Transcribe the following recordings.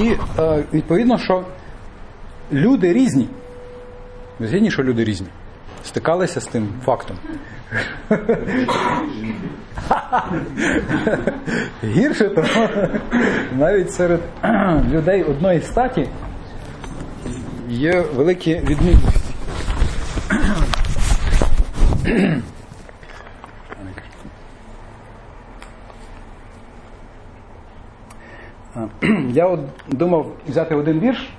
І е, відповідно, що люди різні. Згідні, що люди різні. Стикалися з тим фактом. Гірше того, навіть серед людей одної статі є великі відмінності. Я от думав взяти один вірш.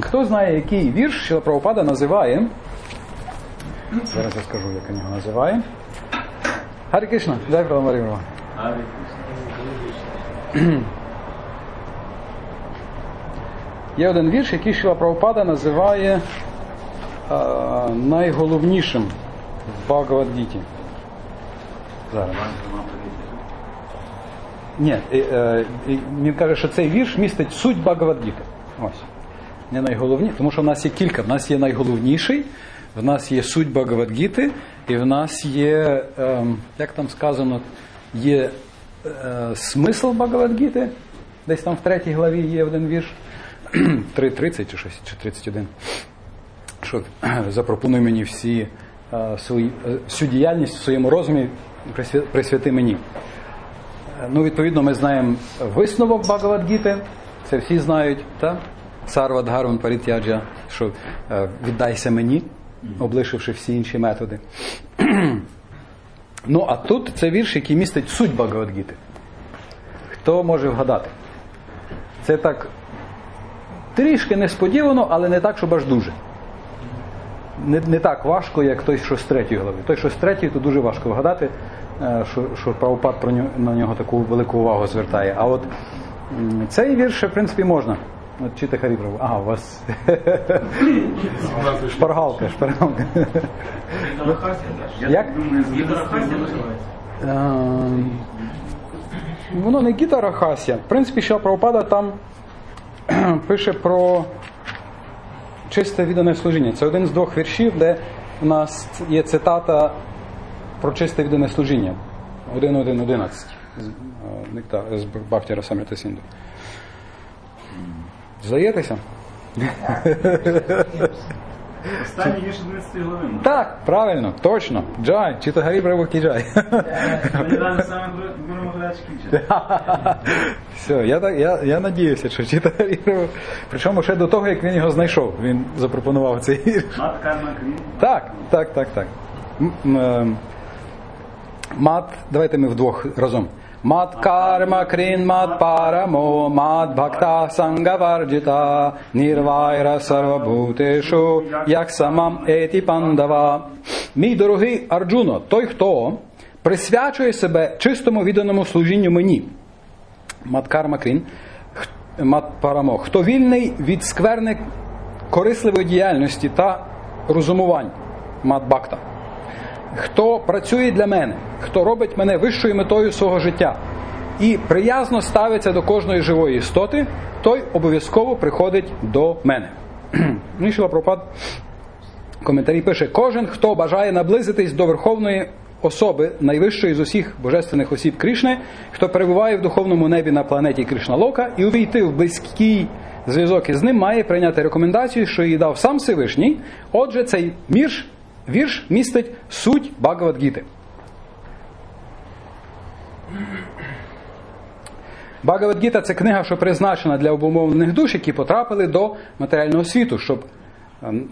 Хто знає, який вірш Шіла Правопада називає? Зараз я скажу, як він його називає. Харі Кришна, дай Марію. Є один вірш, який Шіла Правопада називає а, найголовнішим в Багавадгіті. Зараз. Ні, він каже, що цей вірш містить суть Багавадгіти. Ось. Не найголовніше, тому що в нас є кілька. В нас є найголовніший, в нас є суть Багавадгіти, і в нас є, е, як там сказано, є е, смисл Багавадгіти. Десь там в третій главі є один вірш. 3.30 чи щось, чи 31. Що запропонуй мені всі е, свої, е, всю діяльність в своєму розумі присвяти мені. Ну, відповідно, ми знаємо висновок Багавадгіти, це всі знають, так? Сарва Дгарван Парітяджа, що е, віддайся мені, облишивши всі інші методи. ну, а тут це вірш, який містить суть Багавадгіти. Хто може вгадати? Це так трішки несподівано, але не так, щоб аж дуже. Не не так важко, як той, що з третьої глави. Той, що з третьої, то дуже важко вгадати, що що про нього, на нього таку велику увагу звертає. А от цей вірш, в принципі, можна. От чити Харіброву. Ага, у вас шпаргалка, шпаргалка. Як? Воно не гітара Хася. В принципі, що Правопада там пише про чисте віддане служіння. Це один з двох віршів, де у нас є цитата про чисте віддане служіння. 1.1.11 з Бахтіра Самрита Сінду. Здаєтеся? Останній вірш 11 глави. Так, правильно, точно. Джай, чи то Гарі Бравокі Джай. Недавно саме. Все, я, так, я, я надіюся, що Чіта Гарі Бравокі. Причому ще до того, як він його знайшов, він запропонував цей вірш. Мат карма крім. Так, так, так, так. Мат, давайте ми вдвох разом. Мат карма крін мат парамо, мат бхакта сангаварджита, нірвайра сарвабутешу, як самам еті пандава. Мій дорогий Арджуно, той, хто присвячує себе чистому відданому служінню мені. Мат карма крін, мат парамо, хто вільний від скверни корисливої діяльності та розумувань. Мат бхакта хто працює для мене, хто робить мене вищою метою свого життя і приязно ставиться до кожної живої істоти, той обов'язково приходить до мене. Мішла Пропад коментарі пише: кожен, хто бажає наблизитись до Верховної особи найвищої з усіх божественних осіб Кришни, хто перебуває в духовному небі на планеті Кришналока і увійти в близький зв'язок із ним, має прийняти рекомендацію, що їй дав сам Всевишній. Отже, цей мірш Вірш містить суть Багавадгіти. Багавадгіта це книга, що призначена для обумовлених душ, які потрапили до матеріального світу, щоб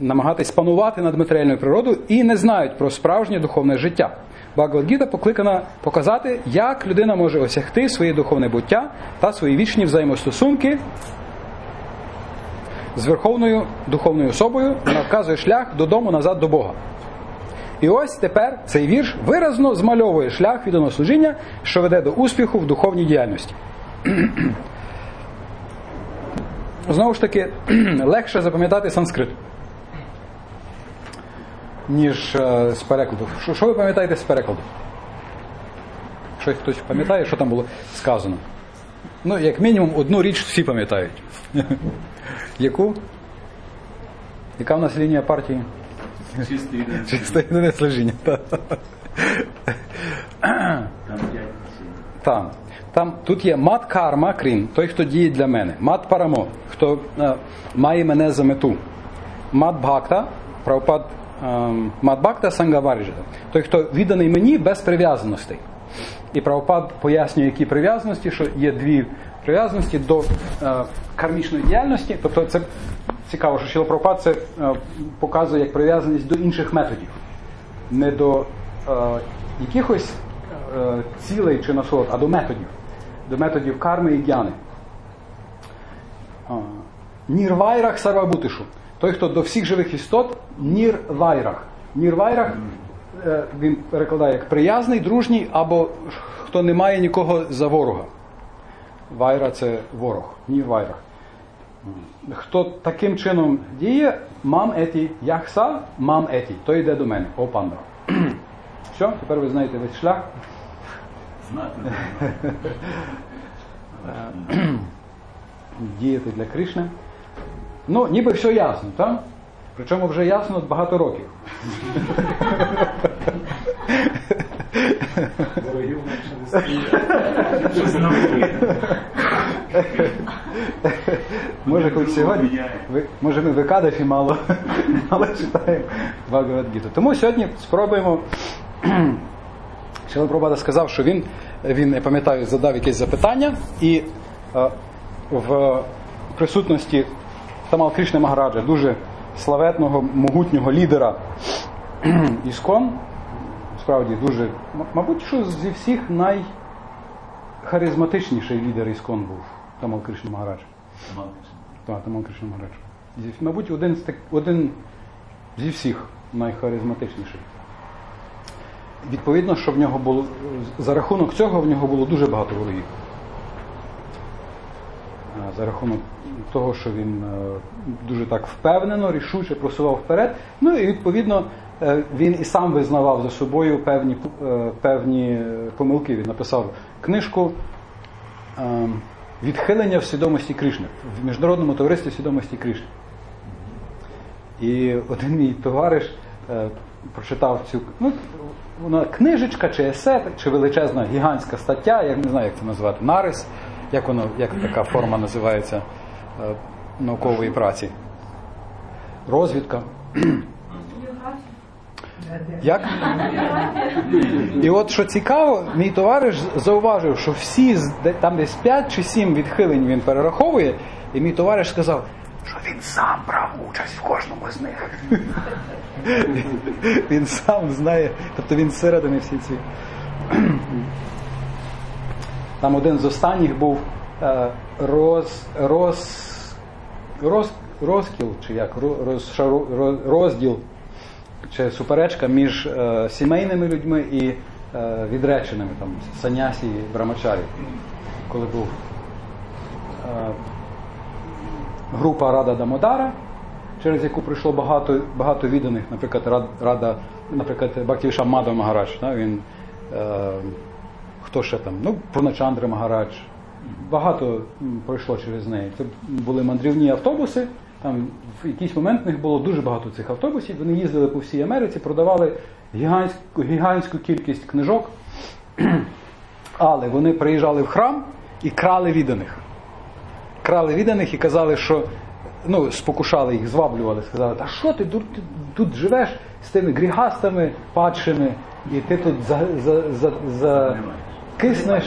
намагатись панувати над матеріальною природою і не знають про справжнє духовне життя. Багавадгіта покликана показати, як людина може осягти своє духовне буття та свої вічні взаємостосунки з верховною духовною особою, вона вказує шлях додому назад до Бога. І ось тепер цей вірш виразно змальовує шлях відданого служіння, що веде до успіху в духовній діяльності. Знову ж таки, легше запам'ятати санскрит, ніж е, з перекладу. Що, що ви пам'ятаєте з перекладу? Щось хтось пам'ятає, що там було сказано? Ну, як мінімум, одну річ всі пам'ятають. Яку? Яка в нас лінія партії? Чистий єдиний. Чисто єдине служіння. Там. Там тут є мат карма, крін, той, хто діє для мене. Мат парамо, хто е, має мене за мету. Мат бхакта, правопад ем, мат бхакта сангаваріджа, той, хто відданий мені без прив'язаностей. І правопад пояснює, які прив'язаності, що є дві прив'язаності до е, кармічної діяльності. Тобто це цікаво, що Шіла Прабхупад це е, показує як прив'язаність до інших методів, не до е, якихось е, цілей чи насолод, а до методів, до методів карми і гьяни. Нірвайрах сарвабутишу. Той, хто до всіх живих істот, нірвайрах. Нірвайрах він перекладає як приязний, дружній, або хто не має нікого за ворога. Вайра це ворог, нірвайрах. Хто таким чином діє, мам еті, яхса, мам еті, то йде до мене, о панда. Все, тепер ви знаєте весь шлях. Знати. діяти для Кришни. Ну, ніби все ясно, так? Причому вже ясно багато років. Ворогів менше не стає. Щось. Може, хоч сьогодні, може ми в Екадефі мало, мало читаємо Бхагавадгіту. Тому сьогодні спробуємо. Шила Прабхупада сказав, що він, він, я пам'ятаю, задав якесь запитання, і е, в присутності Тамал Кришни Магараджа, дуже славетного, могутнього лідера Іскон, справді дуже, мабуть, що зі всіх найхаризматичніший лідер Іскон був Тамал Кришна Магарадж. Так, Тамал Кришна Магарадж. Мабуть, один з так, один зі всіх найхаризматичніший. Відповідно, що в нього було за рахунок цього в нього було дуже багато ворогів. За рахунок того, що він е, дуже так впевнено, рішуче просував вперед. Ну і відповідно він і сам визнавав за собою певні, е, певні е, помилки. Він написав книжку е, Відхилення в свідомості Кришни в міжнародному товаристві свідомості Кришни. І один мій товариш е, прочитав цю ну, вона книжечка чи есе, чи величезна гігантська стаття, я не знаю, як це назвати, нарис, як воно, як така форма називається е, наукової праці. Розвідка. Як? І от що цікаво, мій товариш зауважив, що всі там десь 5 чи 7 відхилень він перераховує, і мій товариш сказав, що він сам брав участь в кожному з них. Він сам знає, тобто він зсередини всі ці. Там один з останніх був е, роз, роз, роз, розкіл, чи як, ро- роз- розділ, чи суперечка між е, сімейними людьми і е, відреченими, там, санясі і брамачарі. Коли був е, група Рада Дамодара, через яку прийшло багато, багато відданих, наприклад, Рад- Рада, наприклад, Бактівшам Мадав Магарадж, да, він, е, хто ще там, ну, Пурначандра Магарадж, багато пройшло через неї. Це були мандрівні автобуси, там в якийсь момент в них було дуже багато цих автобусів, вони їздили по всій Америці, продавали гігантську, гігантську кількість книжок, але вони приїжджали в храм і крали відданих крали відданих і казали, що ну, спокушали їх, зваблювали, сказали, та що ти тут, ти тут живеш з тими грігастами падшими, і ти тут за, за, за, за киснеш,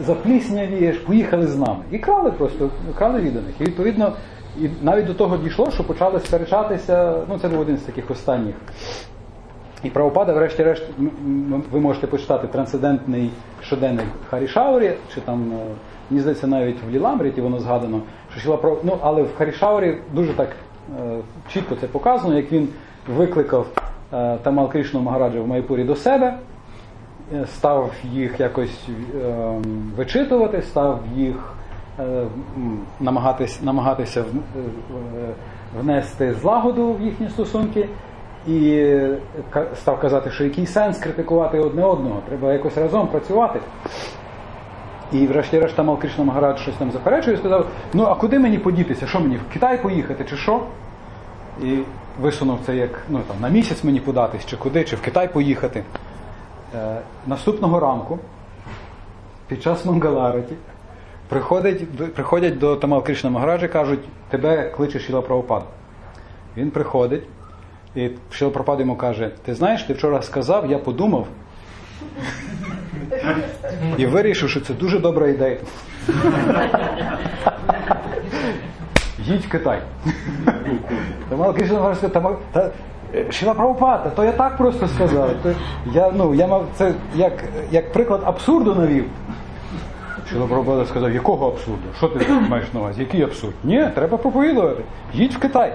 запліснявієш, поїхали з нами. І крали просто, крали відданих. І відповідно, і навіть до того дійшло, що почали сперечатися, ну це був один з таких останніх. І правопада, врешті-решт, ви можете почитати трансцендентний щоденник Харішаурі, чи там, е, мені здається, навіть в Ліламріті воно згадано, що Шіла Праб- ну, але в Харішаурі дуже так е, чітко це показано, як він викликав е, Тамал Кришну Магараджа в Майпурі до себе, став їх якось вичитувати, став їх намагатись, намагатися е, внести злагоду в їхні стосунки. І став казати, що який сенс критикувати одне одного, треба якось разом працювати. І врешті-решт Тамал Кришна Магарадж щось там заперечує і сказав, ну а куди мені подітися? Що мені в Китай поїхати, чи що? І висунув це як ну, там, на місяць мені податись, чи куди, чи в Китай поїхати. Е, наступного ранку під час Мангалараті приходять, приходять до Тамал Кришна і кажуть, тебе кличе Шіла Правопад. Він приходить, і Шіла Правопад йому каже, ти знаєш, ти вчора сказав, я подумав і вирішив, що це дуже добра ідея. Їдь в Китай. Тамал Кришна сказав, «Тамал- та, Шіла Правопада, то я так просто сказав. То я, ну, я мав це як, як приклад абсурду навів. Прабхупада сказав, якого абсурду? Що ти маєш на увазі? Який абсурд? Ні, треба проповідувати. Їдь в Китай.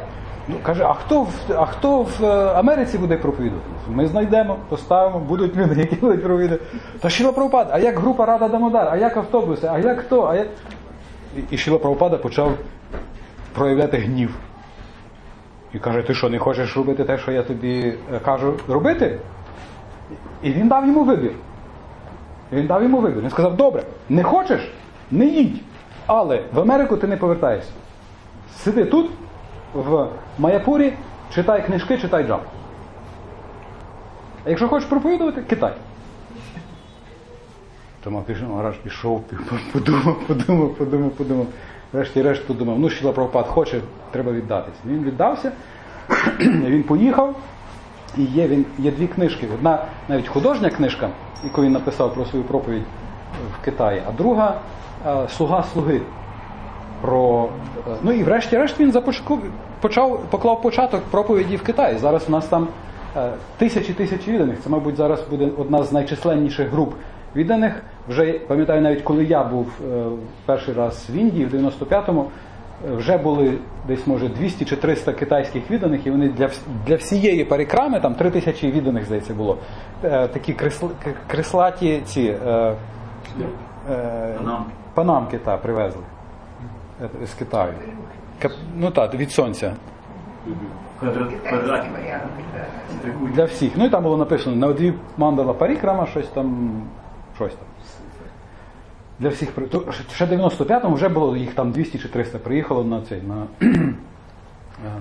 Ну, каже, а хто, в, а хто в е, Америці буде проповідувати? Ми знайдемо, поставимо, будуть люди, які будуть проповідувати. Та Шіла Прабхупада, а як група Рада Дамодар, а як автобуси, а як хто? А як... І, Шіла Прабхупада почав проявляти гнів. І каже, ти що, не хочеш робити те, що я тобі е, кажу робити? І він дав йому вибір. Він дав йому вибір. Він сказав, добре, не хочеш, не їдь. Але в Америку ти не повертаєшся. Сиди тут, в Маяпурі, читай книжки, читай джап. А якщо хочеш проповідувати, Китай. Тома Кришна Магараш пішов, подумав, подумав, подумав, подумав. Врешті-решт подумав, ну Шіла Прабхупад хоче, треба віддатися. Він віддався, він поїхав, і є, він, є дві книжки. Одна навіть художня книжка, яку він написав про свою проповідь в Китаї, а друга е, Слуга слуги. Про, е, ну і врешті-решт він започку, почав, поклав початок проповіді в Китаї. Зараз у нас там е, тисячі тисячі відданих. Це, мабуть, зараз буде одна з найчисленніших груп відданих. Вже пам'ятаю, навіть коли я був перший раз в Індії, в 95-му, е, вже були десь може 200 чи 300 китайських відданих, і вони для, для всієї парікрами, там 3 тисячі відданих, здається, було. Е, такі кресл, креслаті ці е, е, Панамки. панамки та, привезли е, з Китаю. Ну так, від сонця. Для всіх. Ну і там було написано на дві мандала парікрама, щось там. Щось там. Для всіх ще в 95-му вже було їх там 200 чи 300 приїхало на цей на е,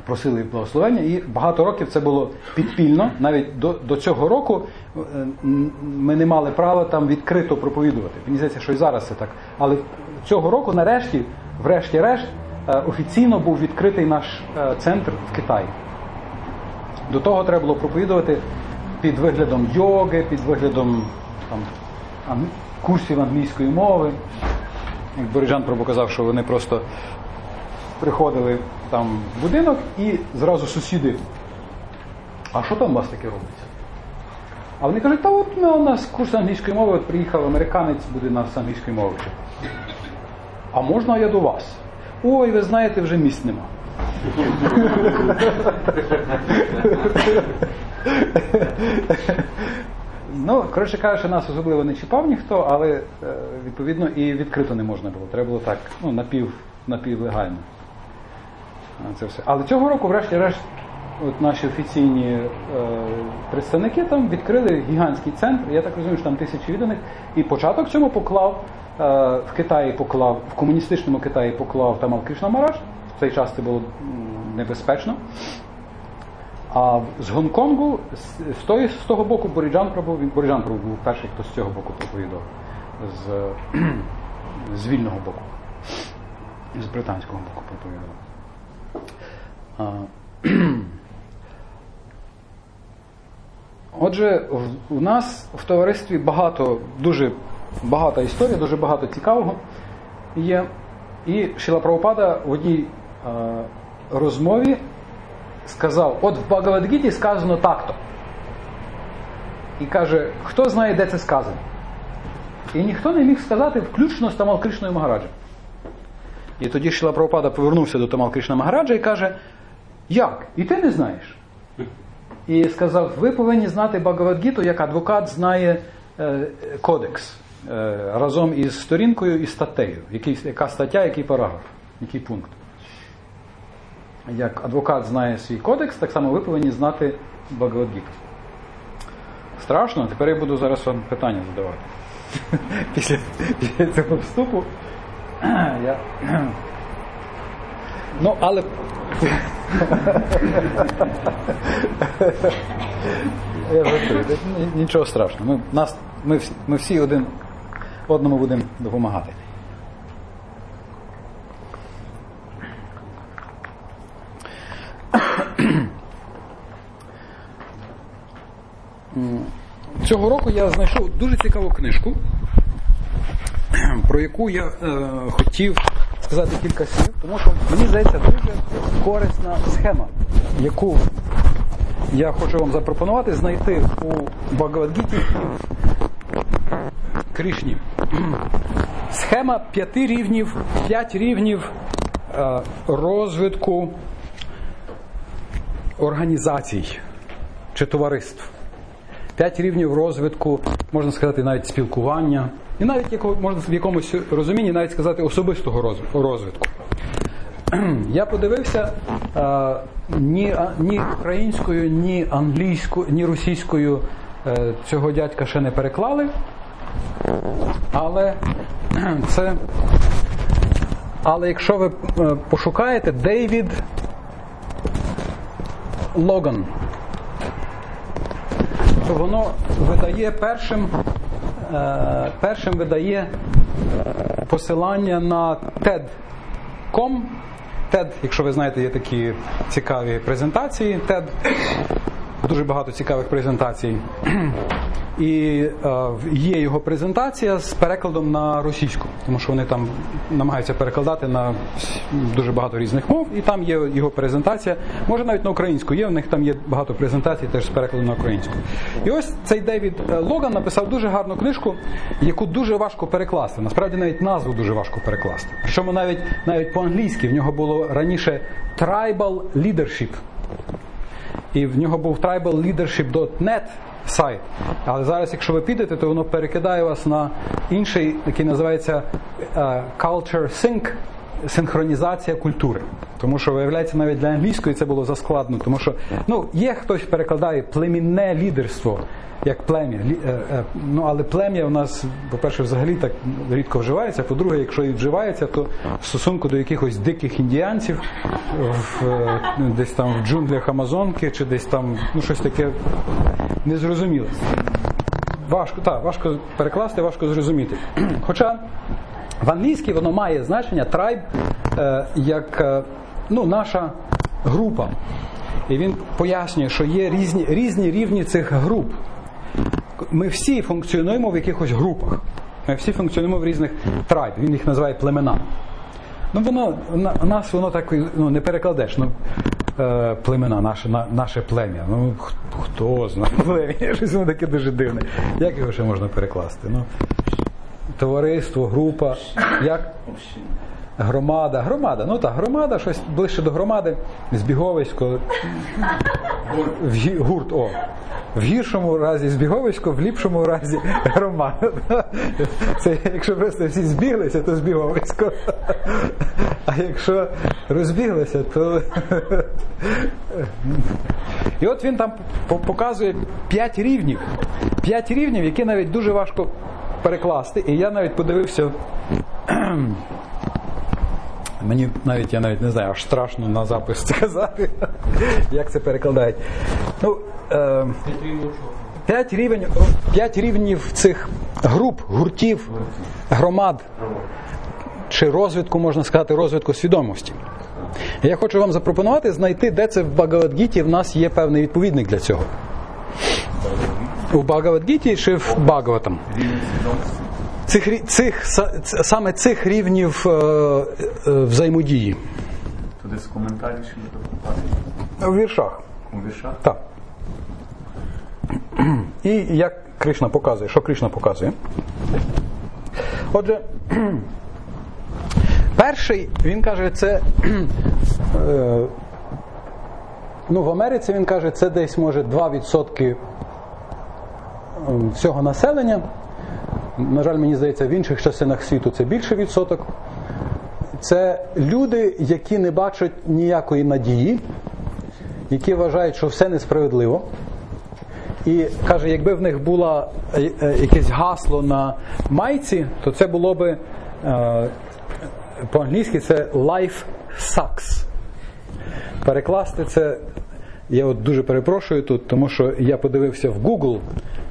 просили благословення, і багато років це було підпільно. Навіть до, до цього року е, ми не мали права там відкрито проповідувати. Мені здається, що і зараз це так. Але цього року, нарешті, врешті-решт, е, офіційно був відкритий наш центр в Китаї. До того треба було проповідувати під виглядом йоги, під виглядом там, курсів англійської мови. Як Борижан що вони просто приходили там в будинок і зразу сусіди. А що там у вас таке робиться? А вони кажуть, та от ну, у нас курс англійської мови, от приїхав американець, буде нас англійської мови вчити. А можна я до вас? Ой, ви знаєте, вже місць нема. Ну, коротше кажучи, нас особливо не чіпав ніхто, але е, відповідно і відкрито не можна було. Треба було так, ну, напів, напівлегально. Це все. Але цього року, врешті-решт, от наші офіційні е, представники там відкрили гігантський центр. Я так розумію, що там тисячі відданих. І початок цьому поклав е, в Китаї поклав, в комуністичному Китаї поклав Тамал Кришна Мараш. В цей час це було небезпечно. А з Гонконгу, з, з, з того боку Боріджан Прабу, він Боріджан Прабу був перший, хто з цього боку проповідав, з, з вільного боку, з британського боку проповідав. Отже, у нас в товаристві багато, дуже багата історія, дуже багато цікавого є. І Шіла Правопада в одній розмові сказав: от в Багавадгіті сказано так-то. І каже, хто знає, де це сказано? І ніхто не міг сказати, включно з Тамал Кришною Магараджем. І тоді Шіла Прабхупада повернувся до Тамал Кришна Магараджа і каже: Як? І ти не знаєш? І сказав: ви повинні знати Багавадгіту, як адвокат знає е, кодекс е, разом із сторінкою і статтею. Який, яка стаття, який параграф, який пункт. Як адвокат знає свій кодекс, так само ви повинні знати Багавадгіту. Страшно, тепер я буду зараз вам питання задавати. Після, після цього вступу. Я... Ну, але. Я жартую, Нічого страшного. Ми, нас, ми, всі, ми всі один, одному будемо допомагати. Цього року я знайшов дуже цікаву книжку, про яку я е, хотів сказати кілька слів, тому що мені здається дуже корисна схема, яку я хочу вам запропонувати знайти у Багавадгіті Кришні. Схема п'яти рівнів, п'ять рівнів е, розвитку організацій чи товариств. П'ять рівнів розвитку, можна сказати, навіть спілкування, і навіть можна в якомусь розумінні навіть сказати особистого розвитку. Я подивився ні, ні українською, ні англійською, ні російською е, цього дядька ще не переклали. Але це. Але якщо ви е, пошукаєте Дейвід То воно видає першим, е, першим видає посилання на TED.com. TED, якщо ви знаєте, є такі цікаві презентації. TED, дуже багато цікавих презентацій. І е, є його презентація з перекладом на російську, тому що вони там намагаються перекладати на дуже багато різних мов, і там є його презентація. Може навіть на українську є. У них там є багато презентацій теж з перекладом на українську. І ось цей Девід е, Логан написав дуже гарну книжку, яку дуже важко перекласти. Насправді навіть назву дуже важко перекласти. Причому навіть навіть по-англійськи в нього було раніше Tribal Leadership. І в нього був triballeadership.net сайт. Але зараз, якщо ви підете, то воно перекидає вас на інший, який називається uh, Culture Sync, синхронізація культури. Тому що, виявляється, навіть для англійської це було заскладно. Тому що ну, є хтось перекладає племінне лідерство як плем'я. Е, е, Ну, але плем'я у нас, по-перше, взагалі так рідко вживається. По-друге, якщо і вживається, то в стосунку до якихось диких індіанців в, е, ну, десь там в джунглях Амазонки чи десь там ну, щось таке незрозуміле. Важко, так, важко перекласти, важко зрозуміти. Хоча в англійській воно має значення tribe е, як е, ну, наша група. І він пояснює, що є різні, різні рівні цих груп. Ми всі функціонуємо в якихось групах. Ми всі функціонуємо в різних трайб. Він їх називає племена. Ну, воно на, нас воно так ну, не перекладеш. Ну, е, племена, наше, на, наше плем'я. Ну, хто знає плем'я? Щось воно таке дуже дивне. Як його ще можна перекласти? Ну, товариство, група, як громада. Громада, ну так, громада, щось ближче до громади, збіговисько, в гурт, о. В гіршому разі збіговисько, в ліпшому разі громада. Це якщо просто всі збіглися, то збіговисько. А якщо розбіглися, то. І от він там показує п'ять рівнів. П'ять рівнів, які навіть дуже важко перекласти. І я навіть подивився. Мені навіть я навіть не знаю, аж страшно на запис сказати, як це перекладають. Ну, е, п'ять, рівень, п'ять рівнів цих груп, гуртів, громад чи розвитку, можна сказати, розвитку свідомості. Я хочу вам запропонувати знайти, де це в Багавадгіті в нас є певний відповідник для цього. У Багавадгіті чи в Багаватам? Цих, цих, саме цих рівнів е, е, взаємодії. Туди з коментарів ще не. У віршах. У віршах? Так. І як Кришна показує, що Кришна показує? Отже, перший, він каже, це. е, Ну, в Америці він каже, це десь може 2% ем, всього населення. На жаль, мені здається, в інших частинах світу це більше відсоток. Це люди, які не бачать ніякої надії, які вважають, що все несправедливо. І каже, якби в них було е, е, якесь гасло на майці, то це було би е, по-англійськи це life sucks. Перекласти це, я от дуже перепрошую тут, тому що я подивився в Google,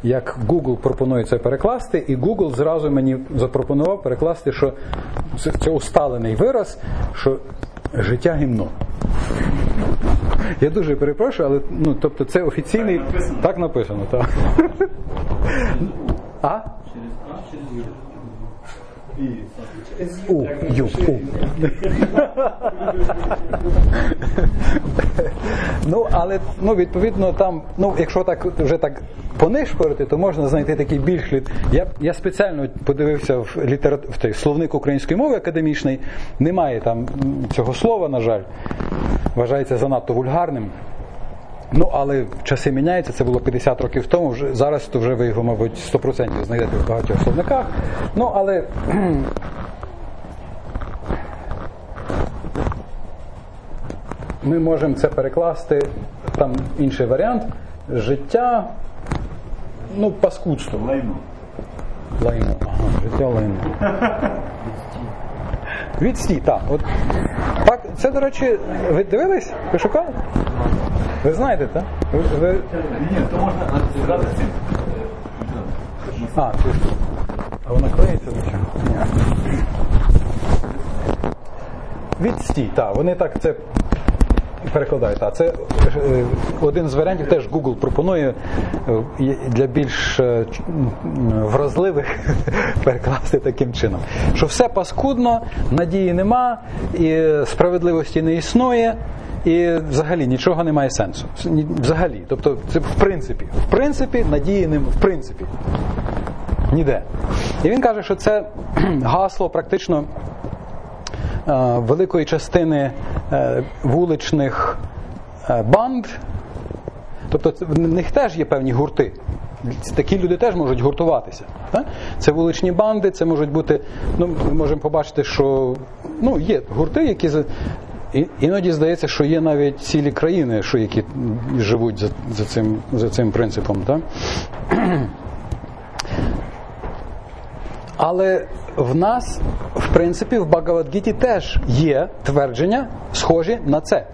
як Google пропонує це перекласти, і Google зразу мені запропонував перекласти, що це, усталений вираз, що життя гімно. Я дуже перепрошую, але ну, тобто це офіційний. Так написано. Так написано, так. А? У, ю, у. ну, але ну, відповідно там, ну, якщо так вже так понишпорити, то можна знайти такий більш літ. Я, я спеціально подивився в літерат... в той словник української мови академічний. Немає там цього слова, на жаль. Вважається занадто вульгарним. Ну, але часи міняються, це було 50 років тому, вже, зараз то вже ви його, мабуть, 100% знайдете в багатьох словниках. Ну, але ми можемо це перекласти, там інший варіант. Життя, ну, паскудство. Лайно. Лайно. Ага, життя лайно. Відстій, так. От, так, це, до речі, ви дивились? Ви шукали? Ви знаєте, так? Ви, ви... Ні, то можна зібрати цим. А, ти... а вона клеїться до чого? Ні. Відстій, так, вони так це перекладають. Так. Це е, один з варіантів, теж Google пропонує е, для більш е, вразливих перекласти таким чином. Що все паскудно, надії нема, і справедливості не існує. І взагалі нічого не має сенсу. Взагалі. Тобто, це в принципі. В принципі, надії нема. В принципі. Ніде. І він каже, що це гасло практично великої частини вуличних е, банд. Тобто в них теж є певні гурти. Такі люди теж можуть гуртуватися. Це вуличні банди, це можуть бути. Ну, ми можемо побачити, що ну, є гурти, які іноді здається, що є навіть цілі країни, що які живуть за, за, цим, за цим принципом. Так? Але в нас, в принципі, в Багавадгіті теж є твердження, схожі на це.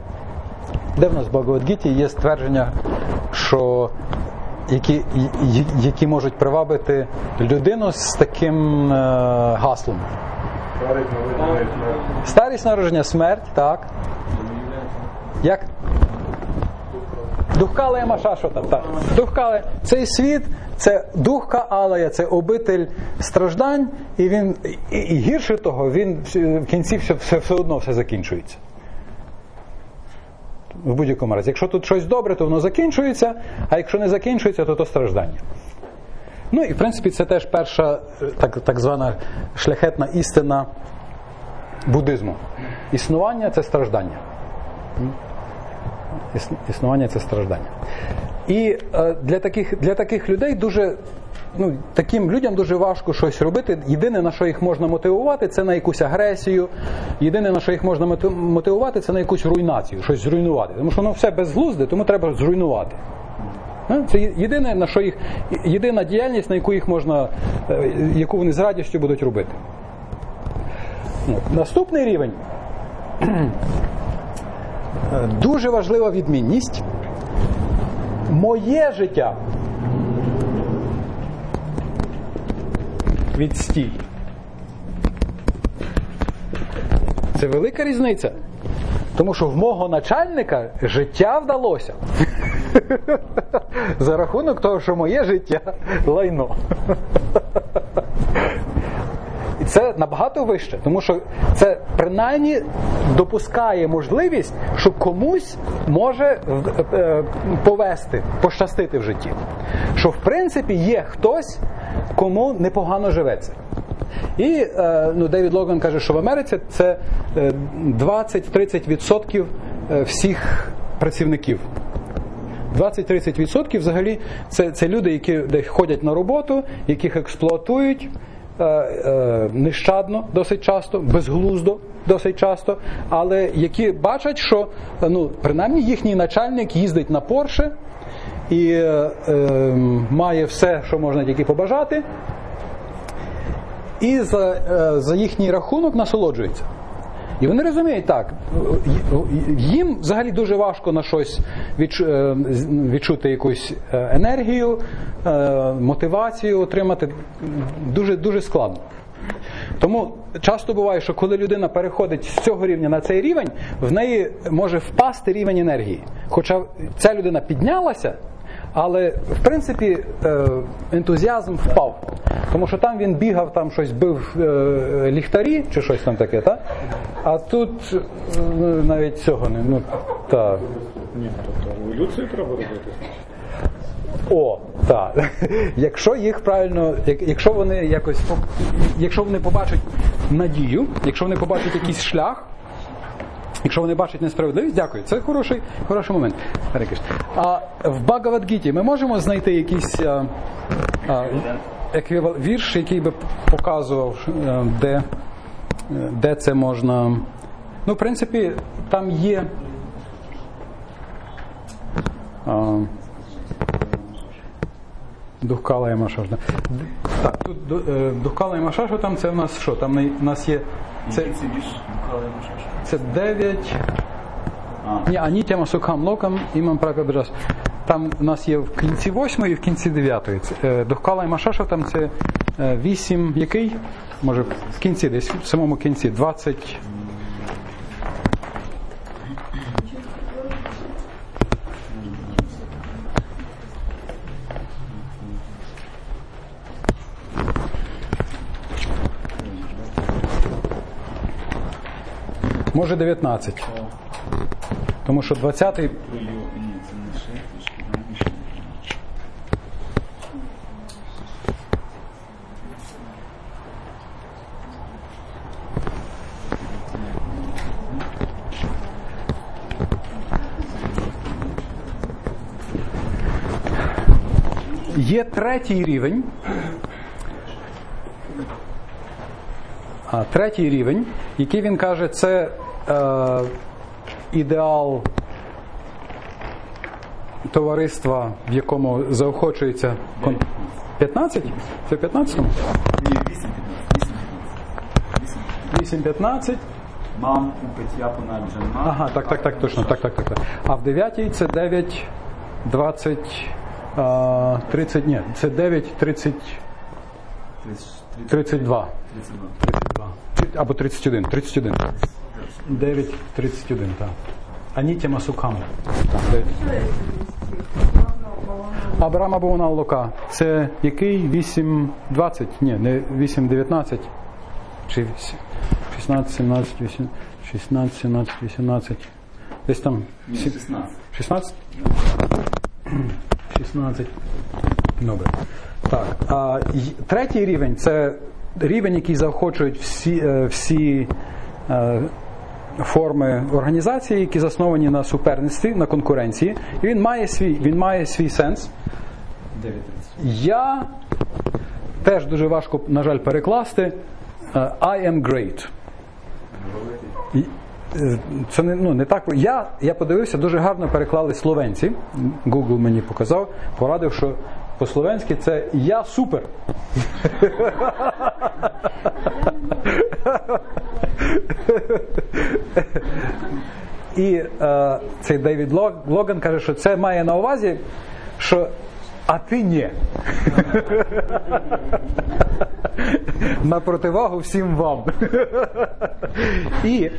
Де в нас в Багавадгіті є твердження, що які, які можуть привабити людину з таким е, гаслом. Старість народження, смерть, так. Як? Духкалея Маша, що там? Так. Духкалея. Цей світ це духка Алая, це обитель страждань, і він і, і гірше того, він в- в кінці все, все, все одно все закінчується. В будь-якому разі. Якщо тут щось добре, то воно закінчується, а якщо не закінчується, то то страждання. Ну і в принципі це теж перша е, так, так звана шляхетна істина буддизму. Існування це страждання. Іс- Існування це страждання. І е, для таких, для таких людей дуже. Ну, таким людям дуже важко щось робити. Єдине, на що їх можна мотивувати, це на якусь агресію. Єдине, на що їх можна мотивувати, це на якусь руйнацію, щось зруйнувати. Тому що воно все безглузде, тому треба зруйнувати. Ну, Це єдине, на що їх, єдина діяльність, на яку їх можна, е, яку вони з радістю будуть робити. Наступний рівень. Дуже важлива відмінність. Моє життя. Відстій. Це велика різниця. Тому що в мого начальника життя вдалося. За рахунок того, що моє життя лайно. І це набагато вище, тому що це принаймні допускає можливість, що комусь може е, е, повести, пощастити в житті. Що в принципі є хтось, кому непогано живеться. І е, ну, Девід Логан каже, що в Америці це е, 20-30% е, всіх працівників. 20-30% взагалі це, це люди, які ходять на роботу, яких експлуатують нещадно досить часто, безглуздо досить часто, але які бачать, що е, ну, принаймні їхній начальник їздить на Порше і е, е, має все, що можна тільки побажати, і за, е, за їхній рахунок насолоджується. І вони розуміють так, їм взагалі дуже важко на щось е, відчути якусь е, енергію, е, мотивацію отримати дуже, дуже складно. Тому часто буває, що коли людина переходить з цього рівня на цей рівень, в неї може впасти рівень енергії. Хоча ця людина піднялася, але в принципі е, ентузіазм впав. Тому що там він бігав, там щось бив е, ліхтарі чи щось там таке, так? А тут е, навіть цього не. Ну, та. Ні, тобто еволюцію треба робити. О, так. Якщо їх правильно, як- якщо вони якось якщо вони побачать надію, якщо вони побачать якийсь шлях, Якщо вони бачать несправедливість, дякую. Це хороший хороший момент. А в Багаватгіті ми можемо знайти якийсь а, а, еквівал... вірш, який би показував, е, де де це можна. Ну, в принципі, там є. А, Духкала і Машашна. Так, тут Духкала і Машаша там це в нас що? Там в нас є. Це... Духкала і Машаша. 39. А. Ні, ані тема сукам локам імам пракабрас. Там у нас є в кінці 8 і в кінці 9. Е, Духкала і Машаша там це е, 8 який? Може в кінці десь, в самому кінці, 20. Може 19. Тому що 20-й Про його. Ні, це не ще трішки раніше. Є третій рівень. А, третій рівень, який він каже, це е, ідеал товариства, в якому заохочується кон- 15? Це в 15-му? Ні, 8 8 8-15. Мам Петяпуна Джанма. Ага, так, так, так, точно, так, так, так, так. А в 9 це 9, 20, а, 30, ні, це 9, 30, 32. 32. 32. Або 31, 31. 9, 31, так. Аніття Масукам. Абрама Бовна Лука. Це який? 8, 20? Ні, не 8, 19. Чи 8, 16, 17, 8, 16, 17, 18. Десь там. 16. 16? 16. Добре. Так. А, третій рівень це рівень, який заохочують всі, е, всі е, форми організації, які засновані на суперництві, на конкуренції. І він має свій, він має свій сенс. Я теж дуже важко, на жаль, перекласти. е, I am great. Е, Це не, ну, не так. Я, я подивився, дуже гарно переклали словенці. Google мені показав, порадив, що по-словенськи це я супер. І е, цей Девід Логан каже, що це має на увазі, що а ти ні. На противагу всім вам. І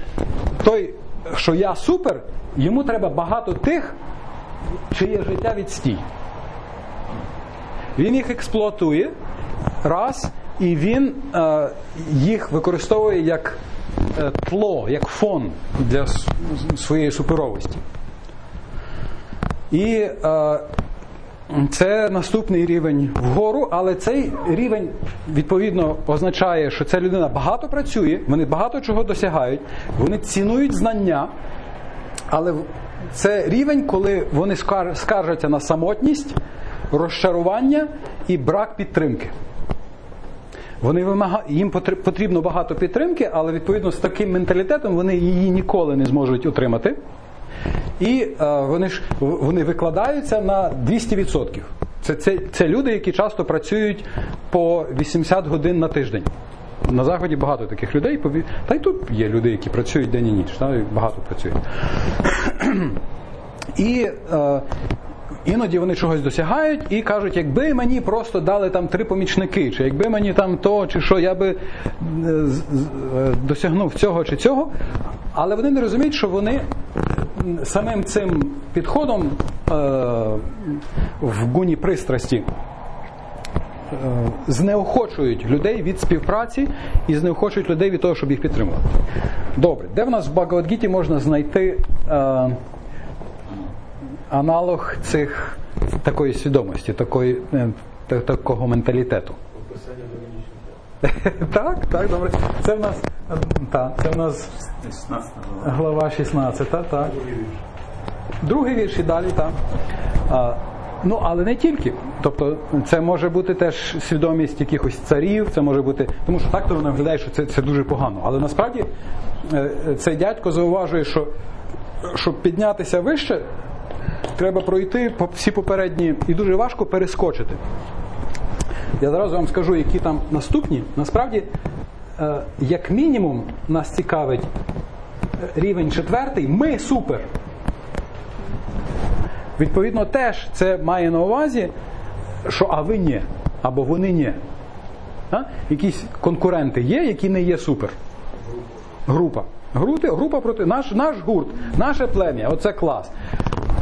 той, що я супер, йому треба багато тих, чиє життя відстій. Він їх експлуатує раз, і він е, їх використовує як е, тло, як фон для своєї суперовості. І е, це наступний рівень вгору, але цей рівень відповідно означає, що ця людина багато працює, вони багато чого досягають, вони цінують знання, але це рівень, коли вони скар- скаржаться на самотність, розчарування і брак підтримки. Вони вимага... Їм потрібно багато підтримки, але відповідно з таким менталітетом вони її ніколи не зможуть отримати. І е, вони ж вони викладаються на 200%. Це, це, це люди, які часто працюють по 80 годин на тиждень. на заході багато таких людей. Та й тут є люди, які працюють день і ніч, та, багато працюють. І е, іноді вони чогось досягають і кажуть, якби мені просто дали там три помічники, чи якби мені там то, чи що, я би е, е, досягнув цього чи цього. Але вони не розуміють, що вони самим цим підходом е, в гуні пристрасті знеохочують людей від співпраці і знеохочують людей від того, щоб їх підтримувати. Добре, де в нас в Багавадгіті можна знайти е, аналог цих такої свідомості, такої, е, та- такого менталітету? Так, так, добре. Це в нас, так, це в нас 16 глава. глава 16, так. Другий вірш і далі, так. А, ну, але не тільки. Тобто, це може бути теж свідомість якихось царів, це може бути. Тому що так то воно виглядає, що це, це дуже погано. Але насправді е, цей дядько зауважує, що щоб піднятися вище, треба пройти всі попередні і дуже важко перескочити. Я зараз вам скажу, які там наступні. Насправді, е, як мінімум, нас цікавить е, рівень четвертий. Ми супер. Відповідно, теж це має на увазі, що а ви ні, або вони ні. А? Якісь конкуренти є, які не є супер. Група. Групи, група проти наш, наш гурт, наше плем'я, оце клас.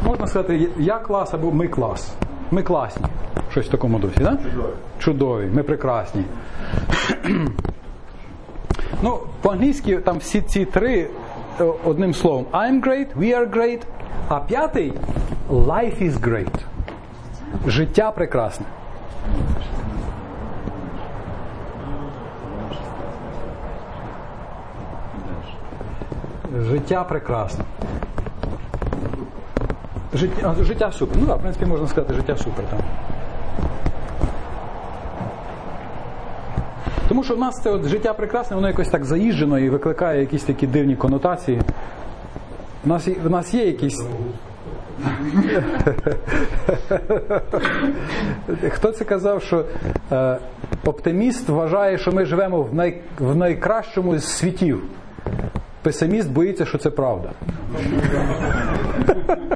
Можна сказати, я клас або ми клас. Ми класні. Щось в такому дусі, так? Чудові. Чудові, ми прекрасні. ну, по-англійськи там всі ці три е, одним словом. I'm great, we are great. А п'ятий life is great. Життя прекрасне. Життя прекрасне. Життя, життя супер. Ну так, в принципі, можна сказати, життя супер там. Тому що в нас це от життя прекрасне, воно якось так заїжджено і викликає якісь такі дивні конотації. У нас, в нас є якісь. Хто це казав, що е, оптиміст вважає, що ми живемо в, най, в найкращому з світів. Песиміст боїться, що це правда.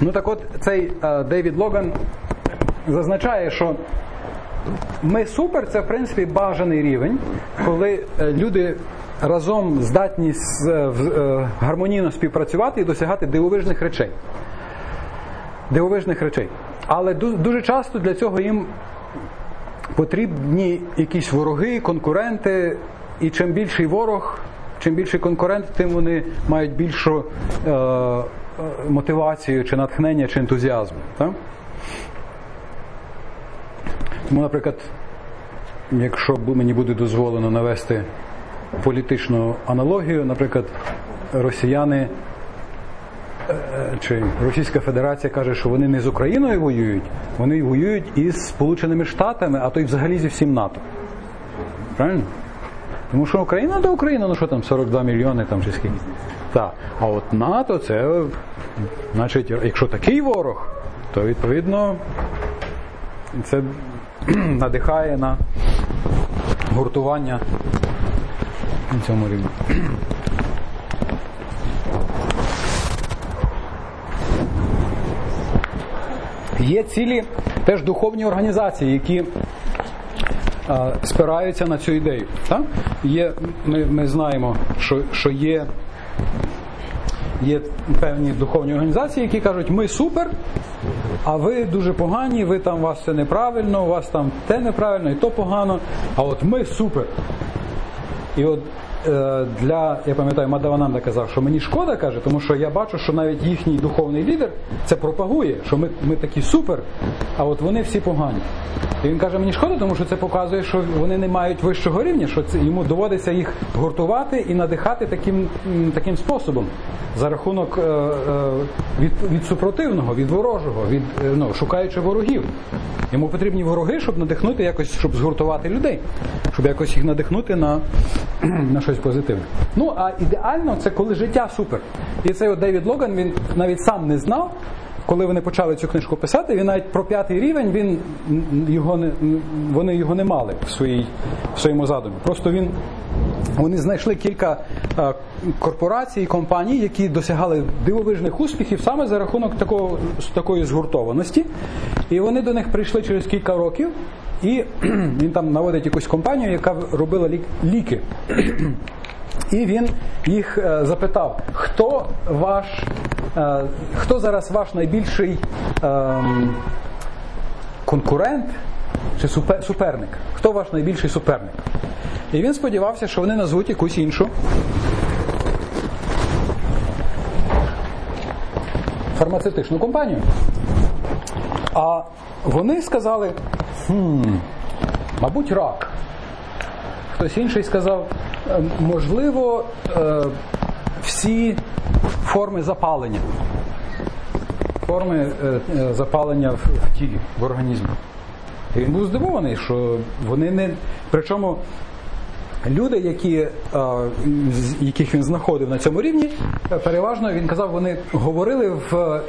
Ну так от цей е, Дейвід Логан зазначає, що ми супер це в принципі бажаний рівень, коли е, люди разом здатні е, гармонійно співпрацювати і досягати дивовижних речей. Дивовижних речей. Але дуже часто для цього їм потрібні якісь вороги, конкуренти, і чим більший ворог, чим більший конкурент, тим вони мають більшу е, мотивацію, чи натхнення, чи ентузіазм. Так? Тому, наприклад, якщо мені буде дозволено навести політичну аналогію, наприклад, росіяни чи Російська Федерація каже, що вони не з Україною воюють, вони воюють із Сполученими Штатами, а то й взагалі зі всім НАТО. Правильно? Тому що Україна до України, ну що там, 42 мільйони там чи скільки. Так. А от НАТО це, значить, якщо такий ворог, то відповідно це надихає на гуртування на цьому рівні. Є цілі теж духовні організації, які спираються на цю ідею. Так? Є, ми, ми знаємо, що, що є, є певні духовні організації, які кажуть, ми супер, а ви дуже погані, ви там у вас все неправильно, у вас там те неправильно і то погано, а от ми супер. І от для, я пам'ятаю, Мадавананда казав, що мені шкода, каже, тому що я бачу, що навіть їхній духовний лідер це пропагує, що ми, ми такі супер, а от вони всі погані. І він каже, мені шкода, тому що це показує, що вони не мають вищого рівня, що це йому доводиться їх гуртувати і надихати таким, таким способом за рахунок е, е, від, від супротивного, від ворожого, від е, ну, шукаючи ворогів. Йому потрібні вороги, щоб надихнути якось, щоб згуртувати людей, щоб якось їх надихнути на, на щось щось позитивне. Ну а ідеально це коли життя супер. І цей от Девід Логан він навіть сам не знав. Коли вони почали цю книжку писати, він навіть про п'ятий рівень він його не вони його не мали в своїй в своєму задумі. Просто він вони знайшли кілька е, корпорацій і компаній, які досягали дивовижних успіхів саме за рахунок такого такої згуртованості. І вони до них прийшли через кілька років, і він там наводить якусь компанію, яка робила ліки. І він їх е, запитав, хто ваш, е, хто зараз ваш найбільший ем, конкурент чи суперник? Хто ваш найбільший суперник? І він сподівався, що вони назвуть якусь іншу фармацевтичну компанію. А вони сказали, хм, мабуть, рак. Хтось інший сказав, «Е, можливо, е, всі форми запалення. Форми е, запалення в, тілі, в організмі. І він був здивований, що вони не. Причому люди, які, яких він знаходив на цьому рівні, переважно він казав, вони говорили в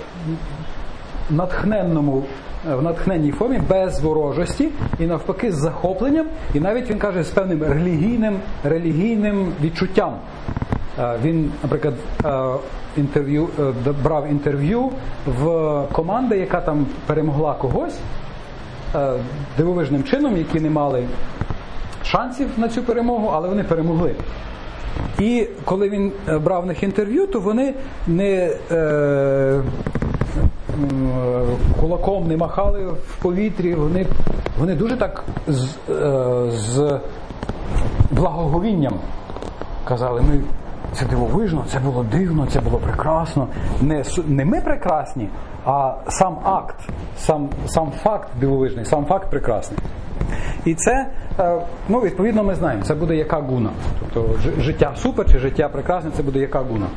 натхненному, в натхненній формі, без ворожості і навпаки з захопленням, і навіть він каже з певним релігійним, релігійним відчуттям. Е, Він, наприклад, е, інтерв'ю е, брав інтерв'ю в команди, яка там перемогла когось е, дивовижним чином, які не мали шансів на цю перемогу, але вони перемогли. І коли він е, брав в них інтерв'ю, то вони не е, е, кулаком не махали в повітрі, вони, вони дуже так з, е, з благоговінням казали, ми це дивовижно, це було дивно, це було прекрасно. Не, не ми прекрасні, а сам акт, сам, сам факт дивовижний, сам факт прекрасний. І це, е, ну, відповідно, ми знаємо, це буде яка гуна. Тобто життя супер чи життя прекрасне, це буде яка гуна.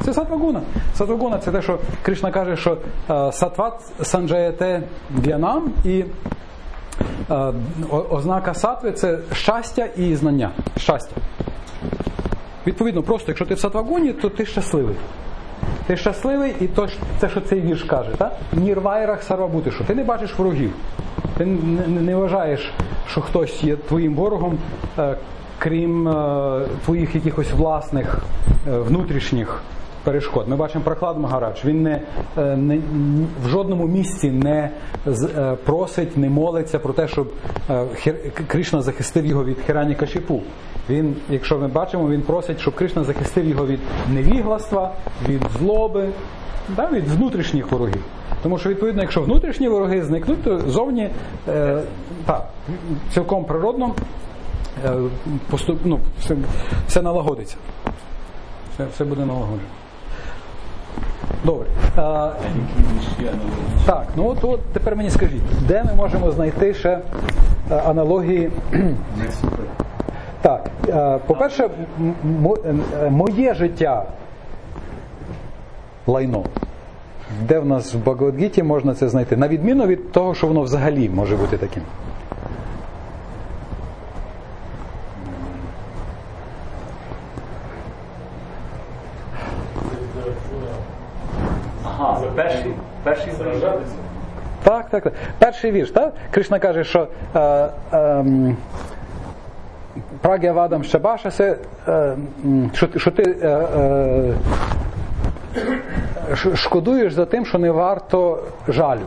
Це сатвагуна. Сатвагуна це те, що Кришна каже, що е, сатват санджаяте д'янам і е, ознака сатви це щастя і знання. Щастя. Відповідно, просто якщо ти в сатвагуні, то ти щасливий. Ти щасливий, і то, це, що цей вірш каже, так? Нірвайрах сарвабути, що ти не бачиш ворогів. Ти не, не- вважаєш, що хтось є твоїм ворогом, е, крім е, твоїх якихось власних е, внутрішніх перешкод. Ми бачимо Прохлад Магарадж. Він не, е, не в жодному місці не е, просить, не молиться про те, щоб е, Хір- Кришна захистив його від Хірані Кашіпу. Він, якщо ми бачимо, він просить, щоб Кришна захистив його від невігластва, від злоби, да, від внутрішніх ворогів. Тому що, відповідно, якщо внутрішні вороги зникнуть, то зовні е, так, цілком природно е, поступ, ну, все, все налагодиться. Все, все буде налагоджено. Добре. Е, так, ну от, от тепер мені скажіть, де ми можемо знайти ще е, аналогії. Так, е, по-перше, е, моє життя лайно. Де в нас в Багавадгіті можна це знайти? На відміну від того, що воно взагалі може бути таким. Ага, перший, перший. Так, так, так. Перший вірш, так? Кришна каже, що е, ем, Прагявадам Шабаша це, що, ти- шкодуєш за тим, що не варто жалю.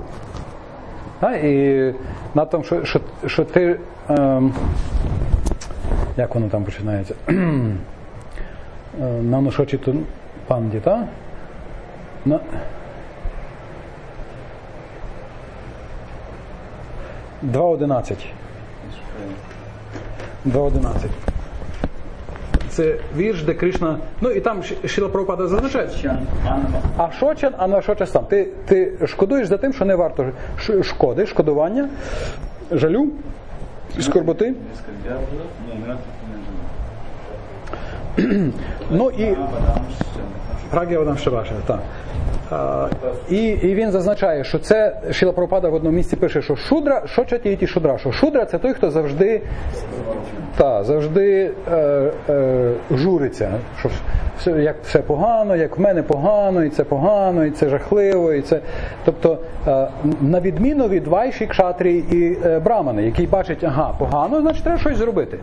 І на тому, що, що, що ти. як воно там починається? Е, Наношочіту панді, так? На... Два одинадцять. 2.11. Це вірш, де Кришна. Ну і там Ші- Шіла Прабхупада зазначає. А шочен, а на шоче сам. Ти, ти шкодуєш за тим, що не варто шкоди, шкодування, жалю, скорботи. Ну і Прагія Вадам Шабаша, так. І, і він зазначає, що це Шіла Пропада в одному місці пише, що шудра, що чатіті шудра, що шудра це той, хто завжди, та, завжди е, е, журиться, що все, як все погано, як в мене погано, і це погано, і це жахливо, і це. Тобто, е, на відміну від вайші, кшатрі і е, брамани, які бачать, ага, погано, значить треба щось зробити.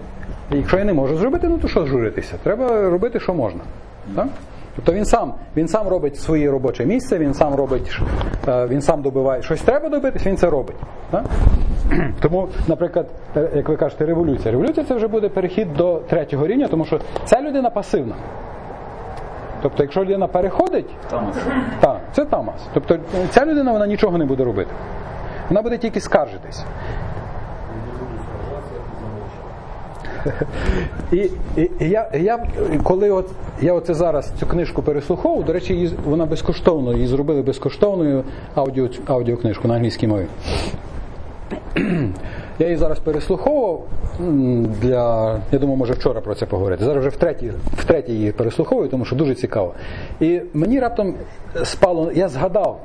І якщо я не можу зробити, ну то що журитися? Треба робити, що можна. Так? Тобто він сам він сам робить своє робоче місце, він сам робить, е, він сам добиває щось треба добитись, він це робить. Так? Тому, наприклад, е, як ви кажете, революція. Революція це вже буде перехід до третього рівня, тому що ця людина пасивна. Тобто, якщо людина переходить, Тамас. так, це тамас. Тобто ця людина вона нічого не буде робити. Вона буде тільки скаржитись. І, і, і я, я коли от я оце зараз цю книжку переслуховував, до речі, її, вона безкоштовно, її зробили безкоштовною аудіо, аудіокнижку на англійській мові. Я її зараз переслуховував для. Я думаю, може вчора про це поговорити. Зараз вже втретє, втретє її переслуховую, тому що дуже цікаво. І мені раптом спало, я згадав,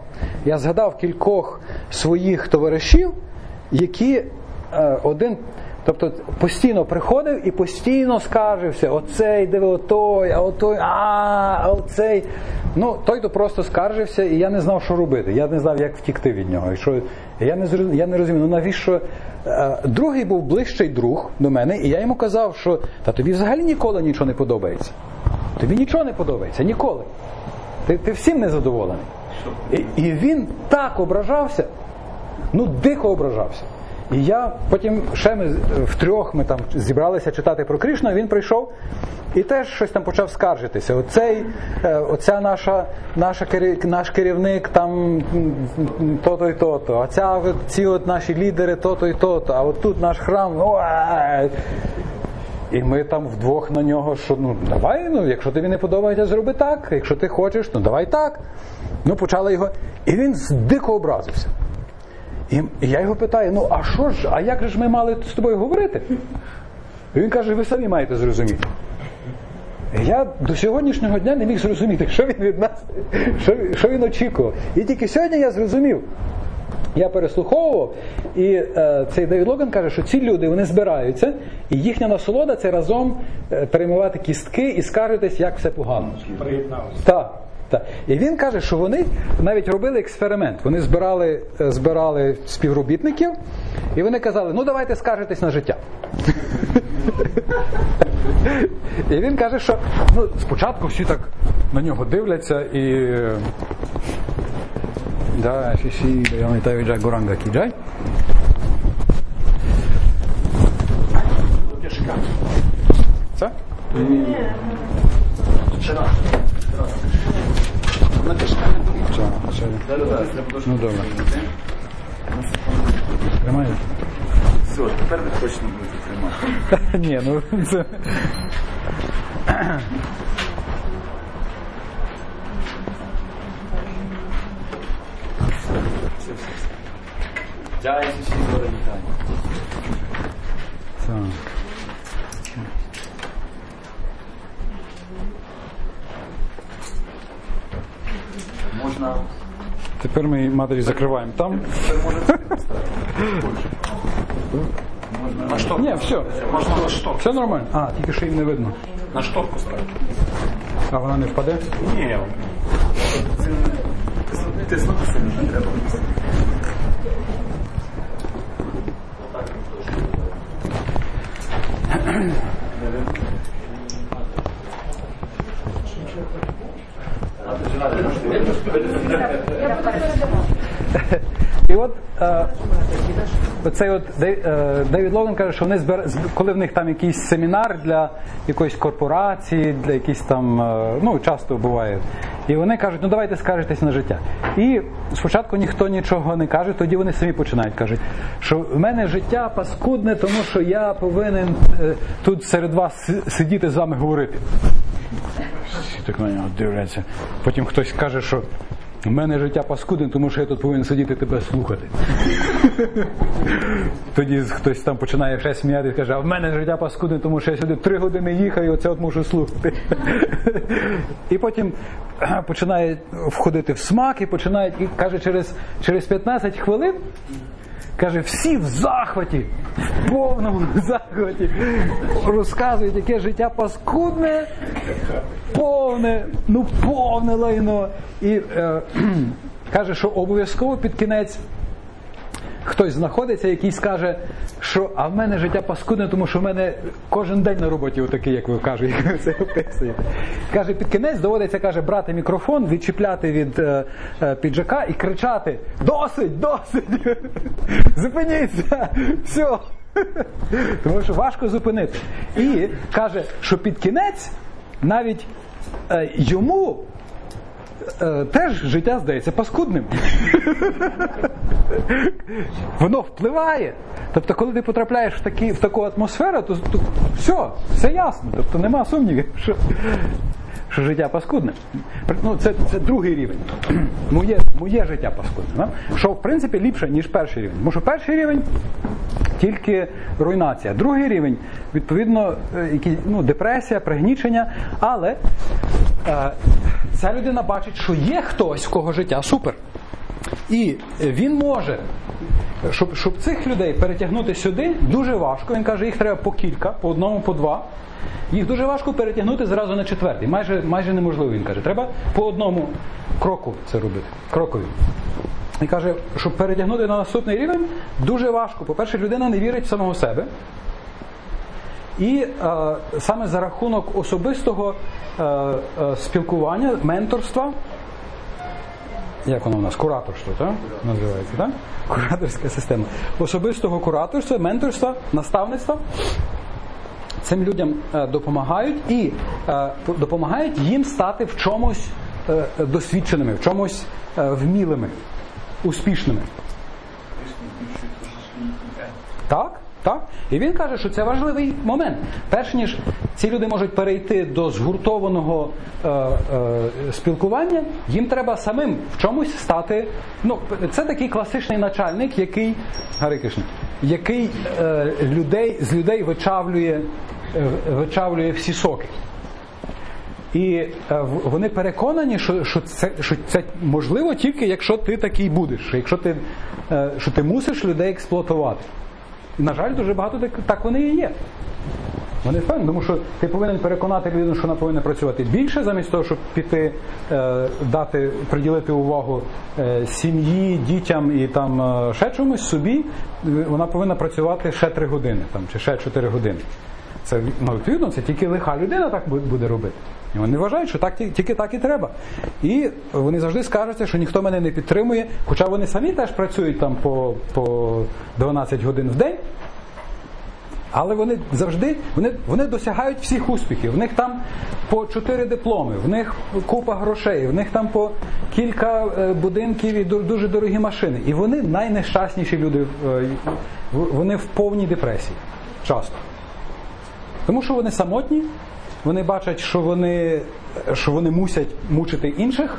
я згадав кількох своїх товаришів, які е, один. Тобто постійно приходив і постійно скаржився, оцей диви отой, а отой, а, а оцей. Ну, той то просто скаржився, і я не знав, що робити. Я не знав, як втікти від нього. І що, я не я не розумів, ну навіщо. Е, Другий був ближчий друг до мене, і я йому казав, що та тобі взагалі ніколи нічого не подобається. Тобі нічого не подобається, ніколи. Ти, ти всім незадоволений. І, і він так ображався, ну дико ображався. І я потім ще ми втрьох ми там зібралися читати про Кришну, він прийшов і теж щось там почав скаржитися. Оцей, е, оця наша, наша наш керівник там то-то і то-то, а ця, ці от наші лідери то-то і то-то, а от тут наш храм. ну. І ми там вдвох на нього, що ну давай, ну якщо тобі не подобається, зроби так. Якщо ти хочеш, ну давай так. Ну почали його. І він дико образився. І, я його питаю: ну а що ж, а як же ж ми мали з тобою говорити? І він каже, ви самі маєте зрозуміти. Я до сьогоднішнього дня не міг зрозуміти, що він від нас, що, що він очікував. І тільки сьогодні я зрозумів. Я переслуховував, і е, цей Девід Логан каже, що ці люди вони збираються, і їхня насолода це разом е, перемивати кістки і скаржитись, як все погано. Приєднався. Так, так. І він каже, що вони навіть робили експеримент. Вони збирали, е, збирали співробітників, і вони казали, ну давайте скаржитесь на життя. І він каже, що ну, спочатку всі так на нього дивляться і. Да, я пам'ятаю Джай Горанга Кіджай. Це? Що? Що? Ну добре. Тримаю? Все, тепер ви точно будете тримати. Ні, ну це. Джай, всі згори вітання. Так. Можна Тепер ми матері закриваємо там. тепер можна це поставити. Можна на штовху. Ні, все. Можна на штовху. Все нормально. А, тільки що їм не видно. На штовху ставити. А вона не впаде? Ні. Це тиснути сильно не треба. І от е, оцей от е, Девід Логан каже, що вони збер... коли в них там якийсь семінар для якоїсь корпорації, для якісь там, е, ну часто буває. І вони кажуть, ну давайте скажетесь на життя. І спочатку ніхто нічого не каже, тоді вони самі починають кажуть, що в мене життя паскудне, тому що я повинен е, тут серед вас сидіти з вами говорити. Так на нього дивляться. Потім хтось каже, що в мене життя паскудне, тому що я тут повинен сидіти тебе слухати. Тоді хтось там починає ще сміяти і каже, а в мене життя паскудне, тому що я сюди три години їхав і оце от мушу слухати. І потім починає починають входити в смак і починають, і каже, через, через 15 хвилин. Каже, всі в захваті, в повному захваті. Розказують, яке життя паскудне, повне, ну повне лайно. І е, каже, що обов'язково під кінець хтось знаходиться, який скаже, що а в мене життя паскудне, тому що в мене кожен день на роботі отакий, як ви кажете, як ви це описуєте. Каже, під кінець доводиться каже, брати мікрофон, відчіпляти від е, е, піджака і кричати: Досить, досить! Зупиніться! Все! Тому що важко зупинити. І каже, що під кінець навіть е, йому теж життя здається паскудним. Воно впливає. Тобто, коли ти потрапляєш в, такі, в таку атмосферу, то, то все, все ясно. Тобто нема сумнівів, що, що життя паскудне. Ну, це, це другий рівень. Моє, моє життя паскудне. Да? Що в принципі ліпше, ніж перший рівень. Тому що перший рівень тільки руйнація. Другий рівень, відповідно, е, які, ну, депресія, пригнічення, але е, ця людина бачить, що є хтось, в кого життя супер. І він може, щоб, щоб цих людей перетягнути сюди, дуже важко. Він каже, їх треба по кілька, по одному, по два. Їх дуже важко перетягнути зразу на четвертий. Майже майже неможливо, він каже. Треба по одному кроку це робити. Крокові. І каже, щоб перетягнути на наступний рівень, дуже важко. По-перше, людина не вірить в самого себе. І е, саме за рахунок особистого е, е, спілкування, менторства, як воно у нас, кураторство, так? називається, так? Кураторська система. Особистого кураторства, менторства, наставництва. Цим людям е, допомагають і е, допомагають їм стати в чомусь е, досвідченими, в чомусь е, вмілими, успішними. Так, так. І він каже, що це важливий момент. Перш ніж ці люди можуть перейти до згуртованого е, е, спілкування, їм треба самим в чомусь стати. Ну, це такий класичний начальник, який Гари Кришна, який е, людей з людей вичавлює, е, вичавлює всі соки. І е, вони переконані, що, що, це, що це можливо тільки якщо ти такий будеш, якщо ти, е, що ти мусиш людей експлуатувати. На жаль, дуже багато так, так вони і є. Вони впевнені, тому що ти повинен переконати людину, що вона повинна працювати більше, замість того, щоб піти, е, дати, приділити увагу е, сім'ї, дітям і там е, ще чомусь собі, е, вона повинна працювати ще 3 години там, чи ще 4 години. Це ну, відповідно, це тільки лиха людина так буде робити. І вони вважають, що так тільки так і треба. І вони завжди скажуться, що ніхто мене не підтримує, хоча вони самі теж працюють там по, по 12 годин в день. Але вони завжди вони, вони досягають всіх успіхів. В них там по чотири дипломи, в них купа грошей, в них там по кілька е, будинків і дуже дорогі машини. І вони найнещасніші люди. е, Вони в повній депресії. Часто. Тому що вони самотні, вони бачать, що вони, що вони мусять мучити інших.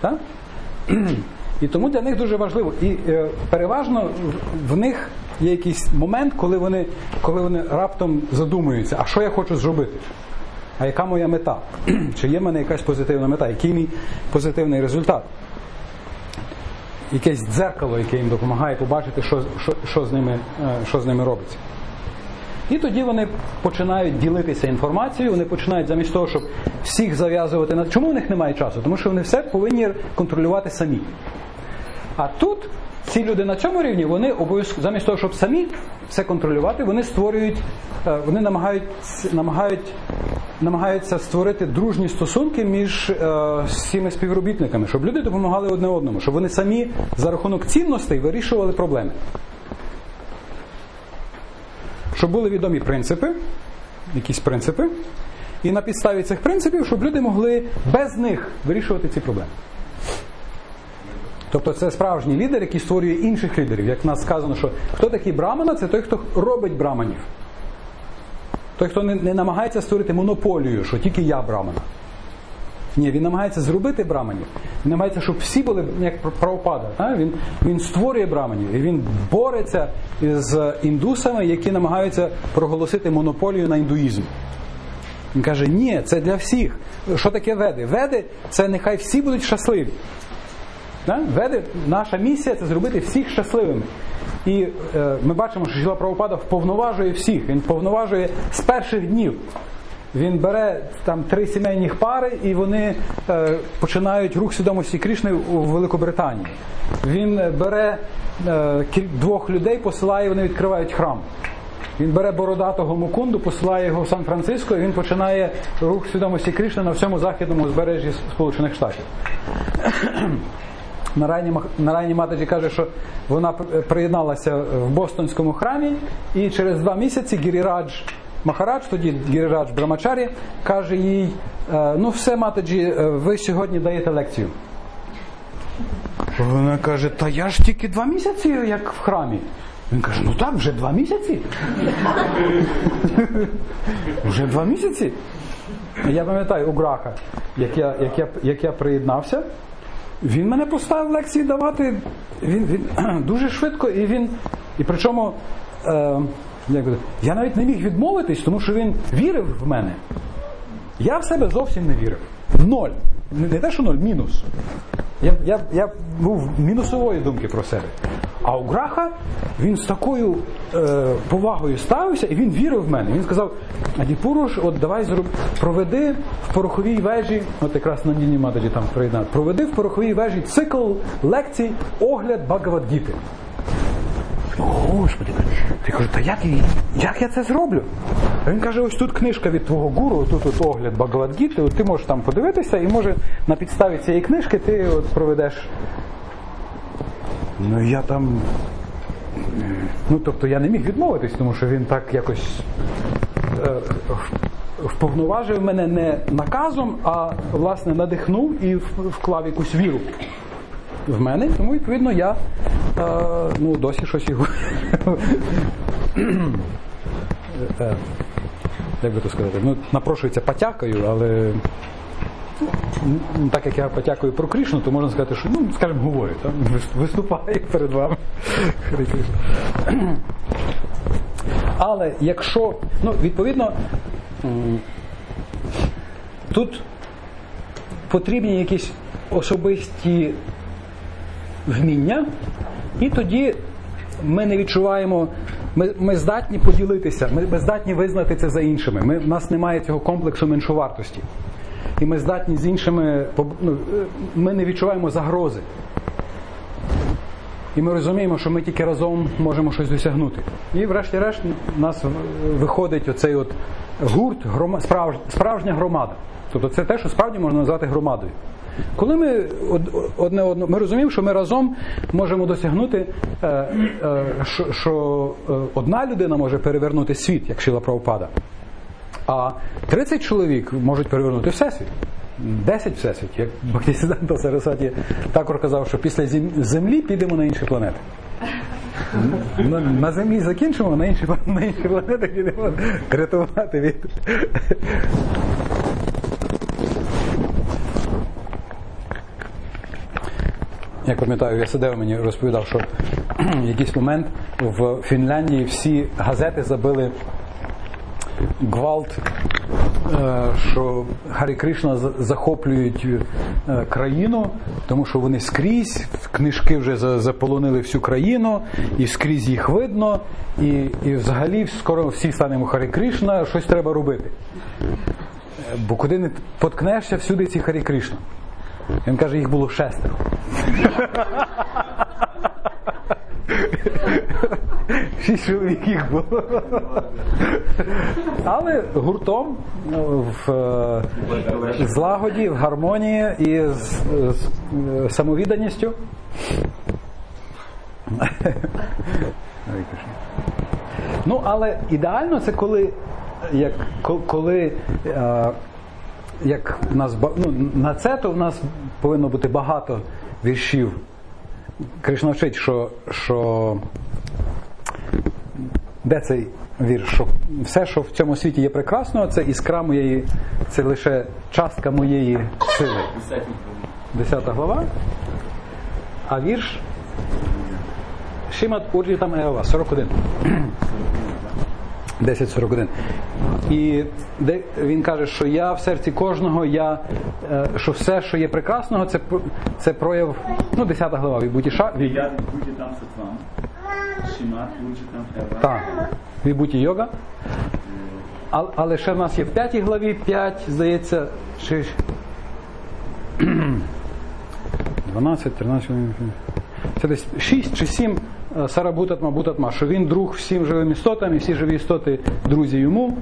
Так? І тому для них дуже важливо. І е, переважно в- них є якийсь момент, коли вони, коли вони раптом задумуються, а що я хочу зробити? А яка моя мета? Чи є в мене якась позитивна мета? Який мій позитивний результат? Якесь дзеркало, яке їм допомагає побачити, що, що, що, з, ними, е, що з ними робиться. І тоді вони починають ділитися інформацією, вони починають замість того, щоб всіх зав'язувати на чому в них немає часу? Тому що вони все повинні контролювати самі. А тут ці люди на цьому рівні, вони обов'язково замість того, щоб самі все контролювати, вони створюють, е, вони намагають, намагають, намагаються створити дружні стосунки між е, всіми співробітниками, щоб люди допомагали одне одному, щоб вони самі за рахунок цінностей вирішували проблеми. Щоб були відомі принципи, якісь принципи, і на підставі цих принципів, щоб люди могли без них вирішувати ці проблеми. Тобто це справжній лідер, який створює інших лідерів. Як в нас сказано, що хто такий брамана, це той, хто робить браманів. Той, хто не, не намагається створити монополію, що тільки я брамана. Ні, він намагається зробити браманів. Він намагається, щоб всі були як правопада. Він, він створює браманів і він бореться з індусами, які намагаються проголосити монополію на індуїзм. Він каже, ні, це для всіх. Що таке веди? Веди це нехай всі будуть щасливі. Веди, наша місія це зробити всіх щасливими. І е, ми бачимо, що Шіла Правопада вповноважує всіх. Він вповноважує з перших днів. Він бере там три сімейних пари і вони е, починають рух свідомості Крішни у Великобританії. Він бере е, двох людей, посилає, вони відкривають храм. Він бере бородатого Мукунду, посилає його в Сан-Франциско, і він починає рух свідомості Кришни на всьому західному узбережжі Сполучених Штатів. Нарайні, Матаджі каже, що вона приєдналася в Бостонському храмі, і через два місяці Гірірадж Махарадж, тоді Гірірадж Брамачарі, каже їй: е, ну все, Матаджі, е, ви сьогодні даєте лекцію. Вона каже, та я ж тільки два місяці, як в храмі. Він каже, ну так, вже два місяці. Вже два місяці. Я пам'ятаю у Граха, як я, як я, як я приєднався, він мене поставив лекції давати він, він дуже швидко, і він. І причому е, я навіть не міг відмовитись, тому що він вірив в мене. Я в себе зовсім не вірив. Ноль. Не, те, що ноль, мінус. Я, я, я був мінусової думки про себе. А у Граха він з такою е, повагою ставився і він вірив в мене. Він сказав: Адіпуруш, от давай зроб... проведи в пороховій вежі, от якраз на Ніні Матаджі там приєднав, проведи в пороховій вежі цикл лекцій огляд Багавадгіти. Господи, ти кажу, та як, як я це зроблю? А він каже, ось тут книжка від твого гуру, тут от огляд Багавадгіти, от ти можеш там подивитися, і може на підставі цієї книжки ти от проведеш. Ну я там. Ну, тобто я не міг відмовитись, тому що він так якось е, вповноважив мене не наказом, а власне надихнув і вклав якусь віру в мене, тому відповідно я е, ну, досі щось його. Е, Як би то сказати? Ну, напрошується потякаю, але ну, так як я потякую про Кришну, то можна сказати, що ну, скажімо, говорю, там, виступаю перед вами. Але якщо, ну, відповідно, тут потрібні якісь особисті вміння, і тоді ми не відчуваємо, ми, ми здатні поділитися, ми, ми здатні визнати це за іншими. Ми, в нас немає цього комплексу меншовартості. І ми здатні з іншими, ну, е, ми не відчуваємо загрози. І ми розуміємо, що ми тільки разом можемо щось досягнути. І врешті-решт у нас виходить оцей от гурт, справжня громада. Тобто це те, що справді можна назвати громадою. Коли ми од- одне одно, ми розуміємо, що ми разом можемо досягнути, е, е, що, що е, одна людина може перевернути світ, як Шіла Правопада, а 30 чоловік можуть перевернути всесвіт. 10 всесвіт, як Бахтісіданта Сарасаті також казав, що після землі підемо на інші планети. На, на землі закінчимо, на інші, на інші планети підемо рятувати від. Я пам'ятаю, я сидів мені розповідав, що в якийсь момент в Фінляндії всі газети забили гвалт, е, що Гарі Кришна за- захоплюють е, країну, тому що вони скрізь, книжки вже заполонили всю країну, і скрізь їх видно, і, і взагалі скоро всі станемо Харі Кришна, щось треба робити. Е, Бо куди не поткнешся, всюди ці Харі Кришна. Він каже, їх було шестеро. Шість чоловік їх було. Але гуртом е, в е, злагоді, в гармонії і з, з е, самовідданістю. Ну, але ідеально це коли, як, коли е, як в нас ну, на це то в нас повинно бути багато віршів. Кришна вчить, що, що де цей вірш? Що все, що в цьому світі є прекрасного, це іскра моєї, це лише частка моєї сили. Десята глава. А вірш Шимат Урджітам Еова, 41. 10.41. І де він каже, що я в серці кожного, я, е, що все, що є прекрасного, це, це прояв, ну, 10 глава від Бутіша, від, Я будьте там сатвам. Будьте там так, від Буті Йога. А- Але ще в нас є в 5 главі 5, здається, чи 12, 13, це десь 6 чи 7 Сарабутатма Бутатма, що він друг всім живим істотам, і всі живі істоти друзі йому.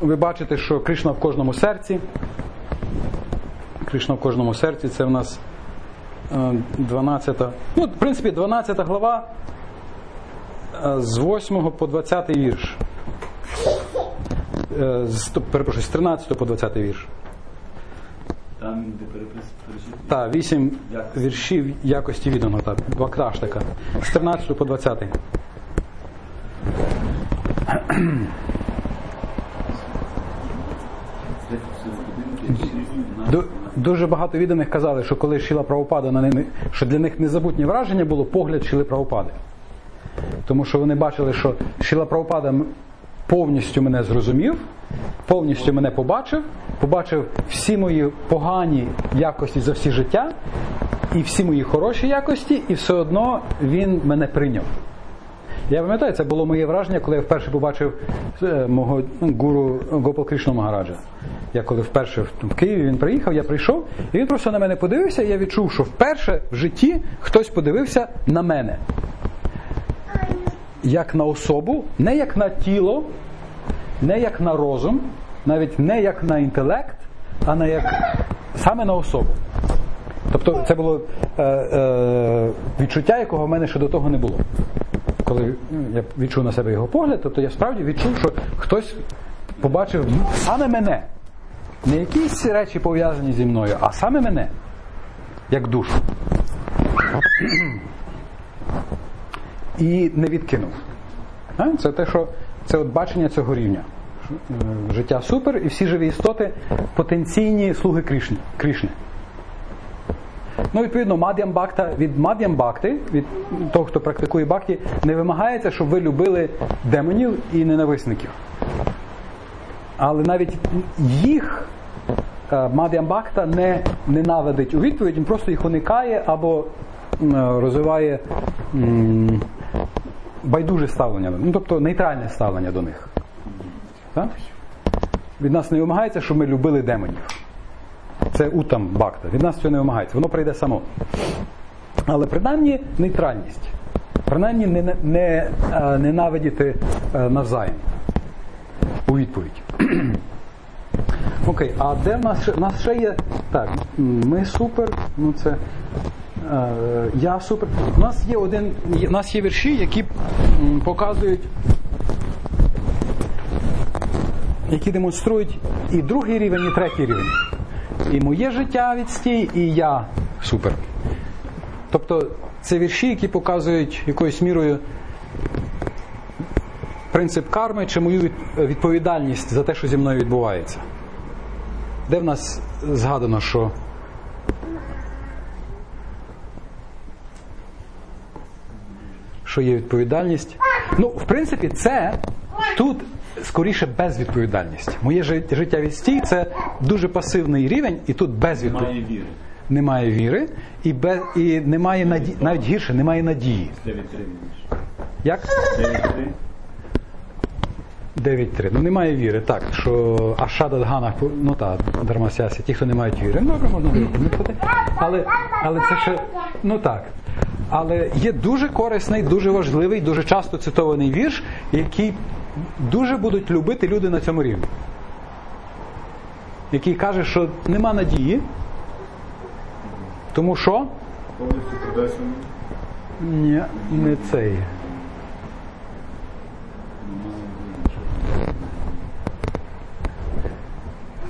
Ви бачите, що Кришна в кожному серці. Кришна в кожному серці це в нас е, 12. Ну, в принципі, 12 глава е, з 8 по 20 вірш. Е, З, перепрошую, з 13 по 20 вірш. Там, де перепис. Так, 8 віршів якості відданого, так, Бакташ така. З 13 по 20. Дуже багато відданих казали, що коли Шіла Правопада на ними, що для них незабутнє враження було погляд Шіли Правопади. Тому що вони бачили, що Шіла Правопада повністю мене зрозумів, повністю мене побачив, побачив всі мої погані якості за всі життя і всі мої хороші якості, і все одно він мене прийняв. Я пам'ятаю, це було моє враження, коли я вперше побачив е, мого ну, гуру Гопал Кришну Магараджа. Я коли вперше в Києві він приїхав, я прийшов, і він просто на мене подивився, і я відчув, що вперше в житті хтось подивився на мене. Як на особу, не як на тіло, не як на розум, навіть не як на інтелект, а на як саме на особу. Тобто це було е, е, відчуття, якого в мене ще до того не було. Коли ну, я відчув на себе його погляд, тобто я справді відчув, що хтось побачив саме мене. Не якісь речі пов'язані зі мною, а саме мене, як душу. І не відкинув. Це те, що це от бачення цього рівня. Життя супер, і всі живі істоти потенційні слуги Кришни. Кришни. Ну, відповідно, Мад'ям Бакта від Мад'ям Бакти, від того, хто практикує бакті, не вимагається, щоб ви любили демонів і ненависників. Але навіть їх е, Мад'ям Бакта не ненавидить у відповідь, він просто їх уникає або е, розвиває байдуже ставлення, ну тобто нейтральне ставлення до них. Так? Від нас не вимагається, щоб ми любили демонів. Це утам бакта. Від нас цього не вимагається, воно прийде само. Але принаймні нейтральність. Принаймні не, не, не е, ненавидіти е, навзаєм. У відповідь. Окей, а де в нас в нас ще є. Так, ми супер, ну це. Е, я супер. У нас є один. У нас є вірші, які показують. Які демонструють і другий рівень, і третій рівень. І моє життя відстій, і я супер. Тобто це вірші, які показують якоюсь мірою принцип карми чи мою відповідальність за те, що зі мною відбувається. Де в нас згадано, що що є відповідальність? Ну, в принципі, це тут скоріше безвідповідальність. Моє жи- життя відстій це дуже пасивний рівень, і тут безвідповідальність. Має віри. Немає віри і, без, і немає надії, навіть гірше, немає надії. 9-3 віриш. Як? 9-3. 9-3. Ну немає віри. Так, що Ашада Дгана, ну так, Дармасясі, ті, хто не мають віри. Ну, добре, можна виправити. Але, але це ще, ну так. Але є дуже корисний, дуже важливий, дуже часто цитований вірш, який дуже будуть любити люди на цьому рівні. Який каже, що нема надії, тому що ні, не цей.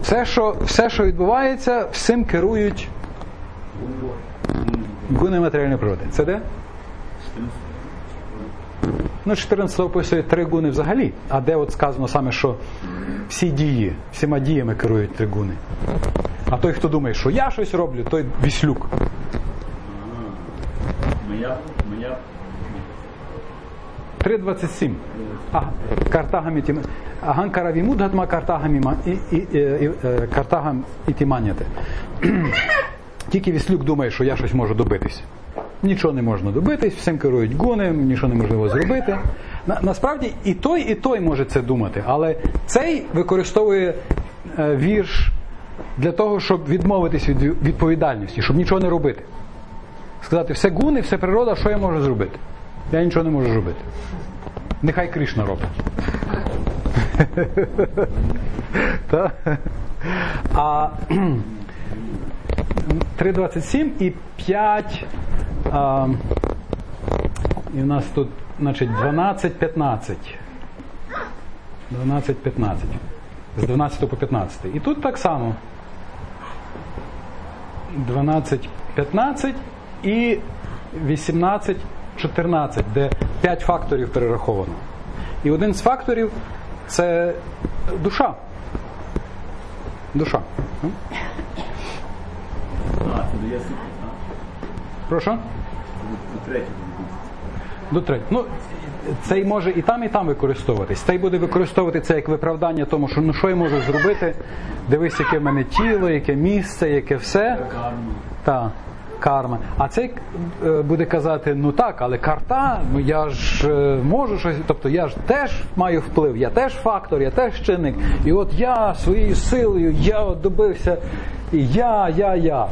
Все, що, все, що відбувається, всім керують гуни матеріальної природи. Це де? Ну, 14 описує три гуни взагалі. А де от сказано саме, що всі дії, всіма діями керують три гуни. А той, хто думає, що я щось роблю, той віслюк. Моя, моя 3.27. А, Картагам і. Аганкара вімудгатма картагам і, ма- і, і, і, і, е, картагам і тіманяте. Тільки Віслюк думає, що я щось можу добитись. Нічого не можна добитись, всім керують гуни, нічого неможливо зробити. На, насправді і той, і той може це думати, але цей використовує е, вірш для того, щоб відмовитись від відповідальності, щоб нічого не робити. Сказати, все гуни, все природа, що я можу зробити? Я нічого не можу зробити. Нехай Кришна робить. А 3.27 і 5. А, і в нас тут, значить, 12.15. 12.15. З 12 по 15. І тут так само. 12.15 і 18.14, де 5 факторів перераховано. І один з факторів це душа. Душа. Ну, А, це дає супер, так? Прошу? До третього. До третього. Ну, цей може і там, і там використовуватись. Цей буде використовувати це як виправдання тому, що ну що я можу зробити? Дивись, яке в мене тіло, яке місце, яке все. Карма. Карма. А цей е, буде казати, ну так, але карта, ну я ж е, можу щось, тобто я ж теж маю вплив, я теж фактор, я теж чинник. І от я своєю силою, я от добився, і я, я, я.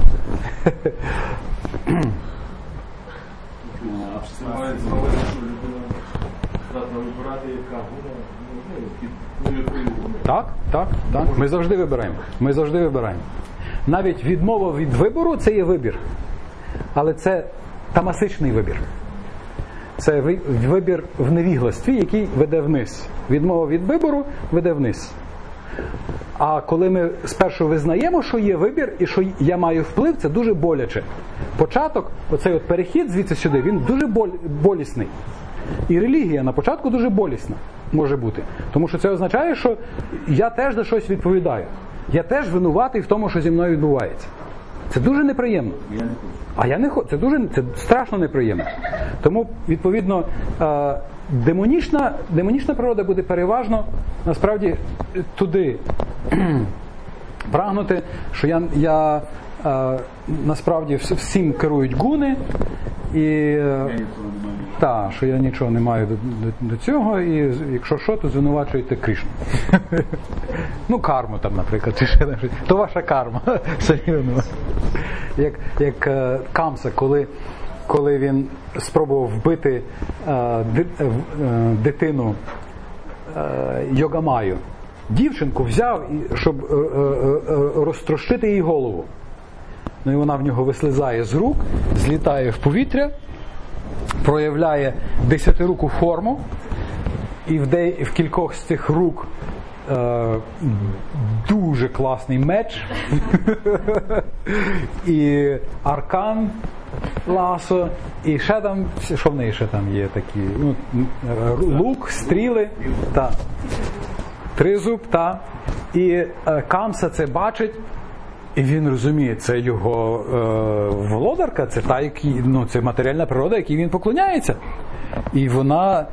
Так, так, так. Ми завжди вибираємо. Ми завжди вибираємо. Навіть відмова від вибору це є вибір. Але це тамасичний вибір. Це вибір в невігластві, який веде вниз. Відмова від вибору веде вниз. А коли ми спершу визнаємо, що є вибір і що я маю вплив, це дуже боляче. Початок, оцей от перехід звідси сюди, він дуже болісний. І релігія на початку дуже болісна може бути. Тому що це означає, що я теж за щось відповідаю. Я теж винуватий в тому, що зі мною відбувається. Це дуже неприємно. А я не хочу. Це дуже це страшно неприємно. Тому, відповідно, е, демонічна, демонічна природа буде переважно насправді туди прагнути, що я, я е, насправді всім керують гуни, і та, що я нічого не маю до, до, до цього, і якщо що, то звинувачуєте Кришну. ну, карму там, наприклад, чи ще. То ваша карма. Серйозно. Як, як е, Камса, коли, коли він спробував вбити е, ди- е, дитину е, Йогамаю. Дівчинку взяв, щоб розтрощити їй голову. Ну і вона в нього вислизає з рук, злітає в повітря, проявляє десятируку форму, і в, де, в кількох з цих рук е, дуже класний меч, і аркан ласо, і ще там, що в неї ще там є такі, ну, лук, стріли, та, тризуб, та, і е, Камса це бачить. І він розуміє, це його е, володарка, це та, який, ну, це матеріальна природа, якій він поклоняється. І вона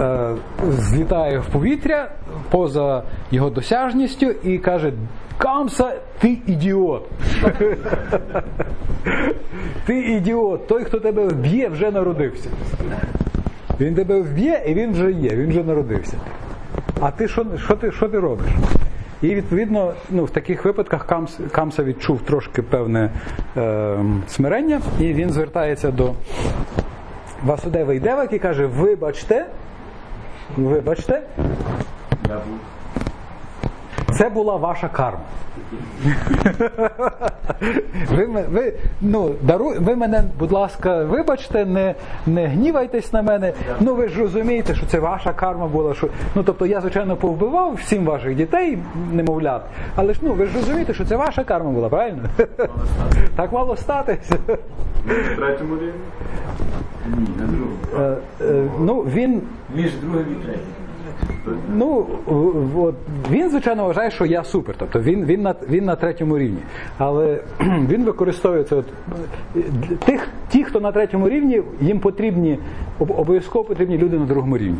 е, злітає в повітря поза його досяжністю і каже: Камса, ти ідіот. ти ідіот, той, хто тебе вб'є, вже народився. Він тебе вб'є, і він вже є, він вже народився. А ти що, що, ти, що ти робиш? І відповідно, ну, в таких випадках Камс, Камса відчув трошки певне е, смирення, і він звертається до Васудева і Дева, який каже: Вибачте, вибачте, це була ваша карма. Ви, ви, ну, дару, ви мене, будь ласка, вибачте, не, не гнівайтесь на мене. Ну ви ж розумієте, що це ваша карма була. Що, ну, тобто я, звичайно, повбивав всім ваших дітей, немовлят, але ж ну, ви ж розумієте, що це ваша карма була, правильно? Так мало статися. Третьому рівні. Ні, на другому. Е, е, ну, він Між другим і третім. Ну, от, він, звичайно, вважає, що я супер. Тобто він, він, на, він на третьому рівні. Але він використовує це. От, тих, ті, хто на третьому рівні, їм потрібні, обов'язково потрібні люди на другому рівні.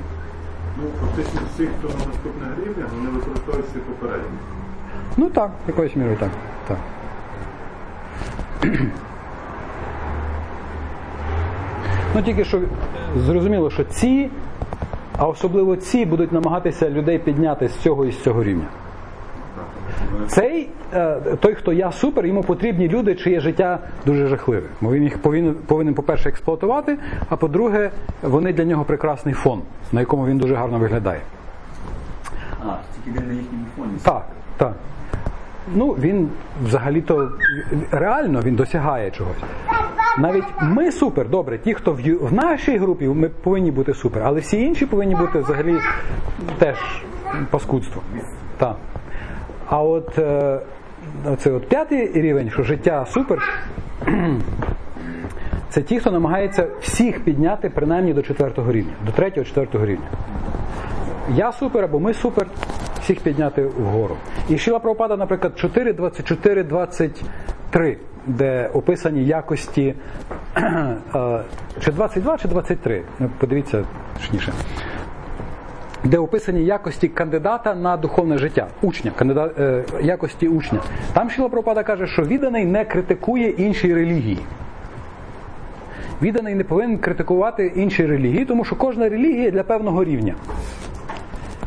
Ну, фактично всі, хто на наступних рівнях, вони використовують всі попередні. Ну так, якоюсь мірою так. так. Ну тільки що зрозуміло, що ці, а особливо ці будуть намагатися людей підняти з цього і з цього рівня. Цей, е, той, хто я супер, йому потрібні люди, чиє життя дуже жахливе. Бо він їх повинен, повинен, по-перше, експлуатувати, а по-друге, вони для нього прекрасний фон, на якому він дуже гарно виглядає. А, тільки він на їхньому фоні. Так, так. Ну, він взагалі-то реально він досягає чогось. Навіть ми супер, добре, ті, хто в, нашій групі, ми повинні бути супер, але всі інші повинні бути взагалі теж паскудство. Так. А от е, оце от п'ятий рівень, що життя супер, це ті, хто намагається всіх підняти принаймні до четвертого рівня, до третього, четвертого рівня. Я супер або ми супер, всіх підняти вгору. І Шіла Прабхупада, наприклад, 4, 24, 23, де описані якості, е, чи 22, чи 23, Ну, подивіться точніше. Де описані якості кандидата на духовне життя, учня, кандидат, е, якості учня. Там Шіла Прабхупада каже, що відданий не критикує інші релігії. Відданий не повинен критикувати інші релігії, тому що кожна релігія для певного рівня.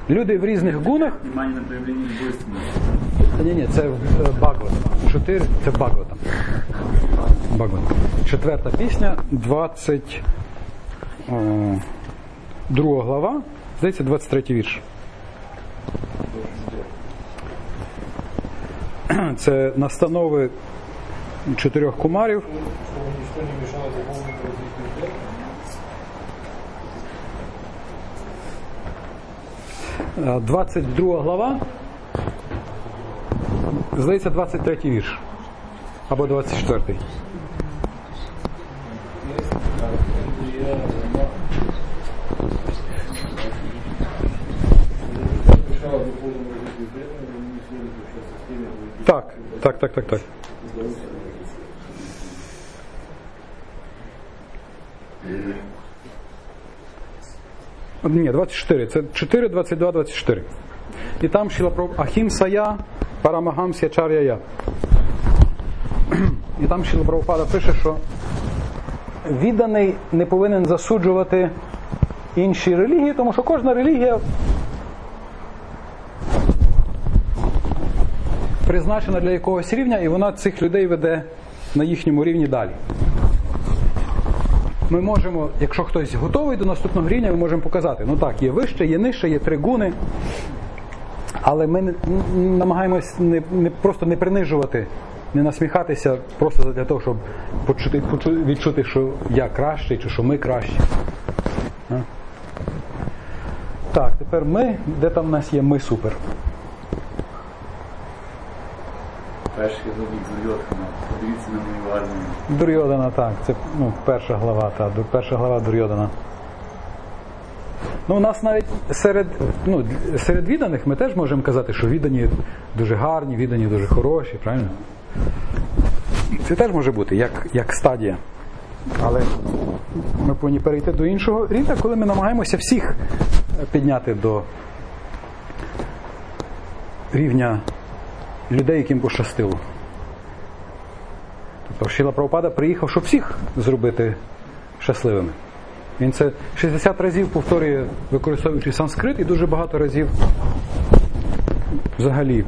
Люди в різних гунах. Ні, ні, це е, Чотири, це в Багватам. Багватам. Четверта пісня, 20, о, друга глава, здається, 23 вірш. Це настанови чотирьох кумарів. Е, 22 глава, здається, 23 вірш. Або 24. Так, так, так, так, так. Ні, 24. Це 4, 22, 24. І там Шіла про Ахімсая, Парамагамсya Чар'я. І там Шіла Прабхупада пише, що відданий не повинен засуджувати інші релігії, тому що кожна релігія призначена для якогось рівня, і вона цих людей веде на їхньому рівні далі. Ми можемо, якщо хтось готовий до наступного рівня, ми можемо показати. Ну так, є вище, є нижче, є три гуни. Але ми намагаємось не, не просто не принижувати, не насміхатися просто для того, щоб почути, почу- відчути, що я кращий чи що ми кращі. Так, тепер ми, де там в нас є ми супер. Перший робіть Дурьотхана. Подивіться на мою армію. Дурйодана, так, це ну, перша глава, та, перша глава Дурйодана. Ну, у нас навіть серед, ну, серед відданих ми теж можемо казати, що віддані дуже гарні, віддані дуже хороші, правильно? Це теж може бути як, як стадія. Але ми повинні перейти до іншого рівня, коли ми намагаємося всіх підняти до рівня людей, яким пощастило. Тобто Шіла Прабхупада приїхав, щоб всіх зробити щасливими. Він це 60 разів повторює, використовуючи санскрит, і дуже багато разів взагалі,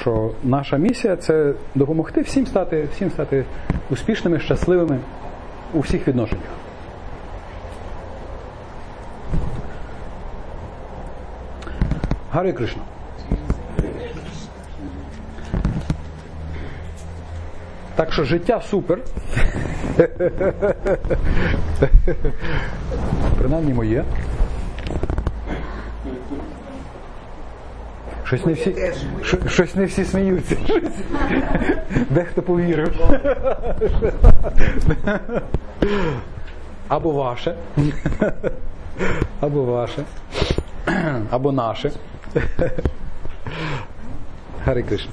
що наша місія це допомогти всім стати, всім стати успішними, щасливими у всіх відношеннях. Гарі Кришна. Так що життя супер. Принаймні моє. Щось не всі, щось не всі сміються. Дехто повірив. Або ваше. Або ваше. або наше. Гари Кришна.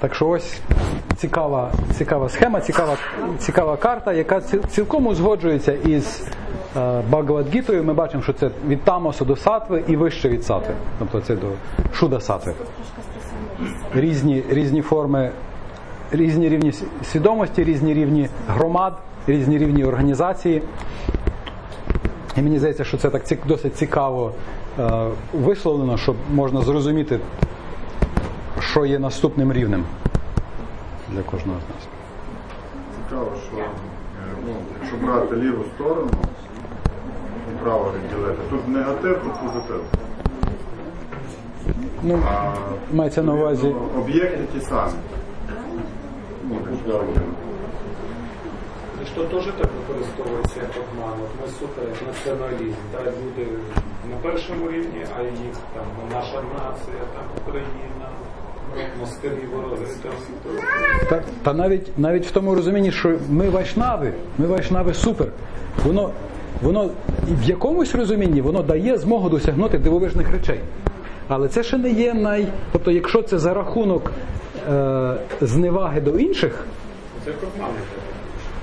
Так що ось цікава, цікава схема, цікава, цікава карта, яка цілком узгоджується із е, Багавадгітою. Ми бачимо, що це від Тамосу до сатви і вище від сатви. Тобто це до Шуда сатви. Різні, різні форми, різні рівні свідомості, різні рівні громад, різні рівні організації. І мені здається, що це так досить цікаво е, висловлено, щоб можна зрозуміти, що є наступним рівнем для кожного з нас. Цікаво, що е, ну, якщо брати ліву сторону і право відділити, тут негатив, тут позитив. Ну, А мається на увазі. об'єкти ті самі. Ну, так, І що теж так використовується як обман. От ми супер націоналізм. Та люди на першому рівні, а їх там наша нація, там Україна, москалі вороги. Та, та навіть навіть в тому розумінні, що ми вайшнави, ми вайшнави супер. Воно, воно в якомусь розумінні воно дає змогу досягнути дивовижних речей. Але це ще не є най. Тобто, якщо це за рахунок е, зневаги до інших, це як обман.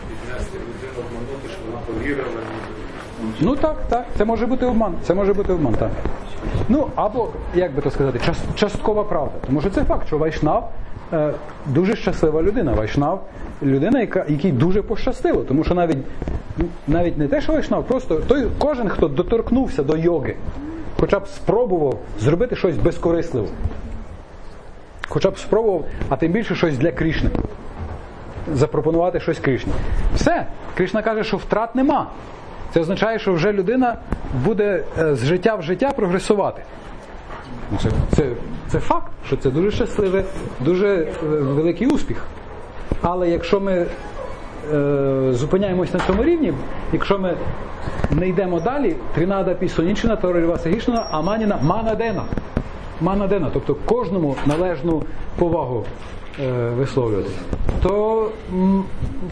Піднести людину, обманути, щоб вона повірила. Ну так, так, це може бути обман. Це може бути обман, так. Ну або, як би то сказати, часткова правда. Тому що це факт, що Вайшнав е, дуже щаслива людина. Вайшнав людина, яка, якій дуже пощастило. Тому що навіть, навіть не те, що Вайшнав, просто той, кожен, хто доторкнувся до йоги, хоча б спробував зробити щось безкорисливо. Хоча б спробував, а тим більше щось для Крішни. Запропонувати щось Кришні. Все, Кришна каже, що втрат нема. Це означає, що вже людина буде е, з життя в життя прогресувати. Ну, Це, це, це факт, що це дуже щасливе, дуже е, великий успіх. Але якщо ми е, зупиняємось на цьому рівні, якщо ми не йдемо далі, тринада пісонічна, Торельваса Гішна, Аманіна, Манадена. Манадена, тобто кожному належну повагу висловлювати, то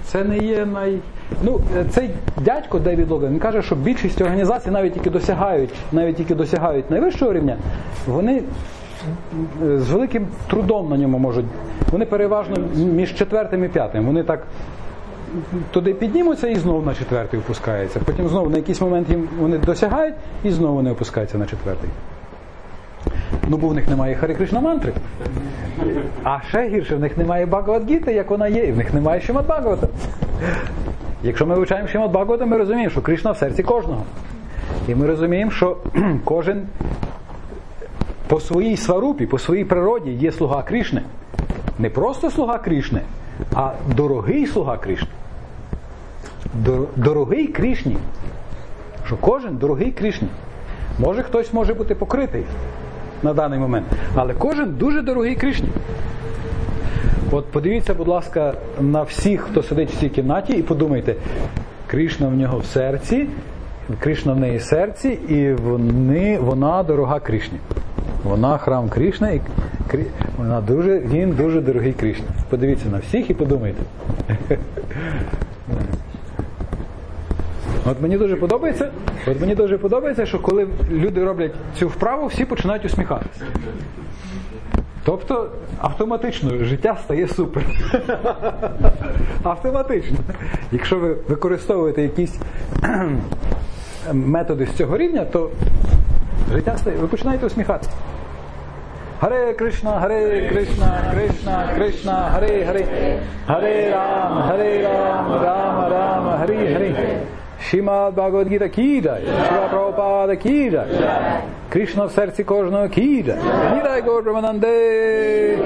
це не є най. Ну, е, цей дядько Девід Логан, він каже, що більшість організацій, навіть які досягають, навіть які досягають найвищого рівня, вони е, з великим трудом на ньому можуть. Вони переважно між четвертим і п'ятим. Вони так туди піднімуться і знову на четвертий опускаються. Потім знову на якийсь момент їм вони досягають і знову вони опускаються на четвертий. Ну, бо в них немає Харі мантри. А ще гірше, в них немає Багавадгіти, як вона є, і в них немає Шимат Багавата. Якщо ми вивчаємо Шимат Багавата, ми розуміємо, що Кришна в серці кожного. І ми розуміємо, що кожен по своїй сварупі, по своїй природі є слуга Кришни. Не просто слуга Кришни, а дорогий слуга Кришни. Дор- Дорогий Кришні. Що кожен дорогий Кришні. Може хтось може бути покритий на даний момент, але кожен дуже дорогий Кришні. От подивіться, будь ласка, на всіх, хто сидить в цій кімнаті, і подумайте, Кришна в нього в серці, Кришна в неї в серці, і вони, вона дорога Кришні. Вона храм Кришни, і Крі- вона дуже, він дуже дорогий Кришні. Подивіться на всіх і подумайте. От мені дуже подобається, от мені дуже подобається, що коли люди роблять цю вправу, всі починають усміхатися. Тобто автоматично життя стає супер. Автоматично. Якщо ви використовуєте якісь методи з цього рівня, то життя стає. Ви починаєте усміхатися. Харе Кришна, Харе Кришна, Кришна, Кришна, Харе Харе, Харе Рам, Харе Рам, Рама Рама, Харе Харе. Шрімад Бхагавадгіта кі джай, Шріла Прабхупада кі джай, Кришна в серці кожного кі джай, Нітай Гаура Премананде.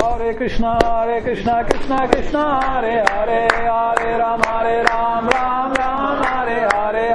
Харе Кришна, Харе Кришна, Кришна Кришна, Харе Харе, Харе Рам, Харе Рам, Рам Рам, Харе Харе,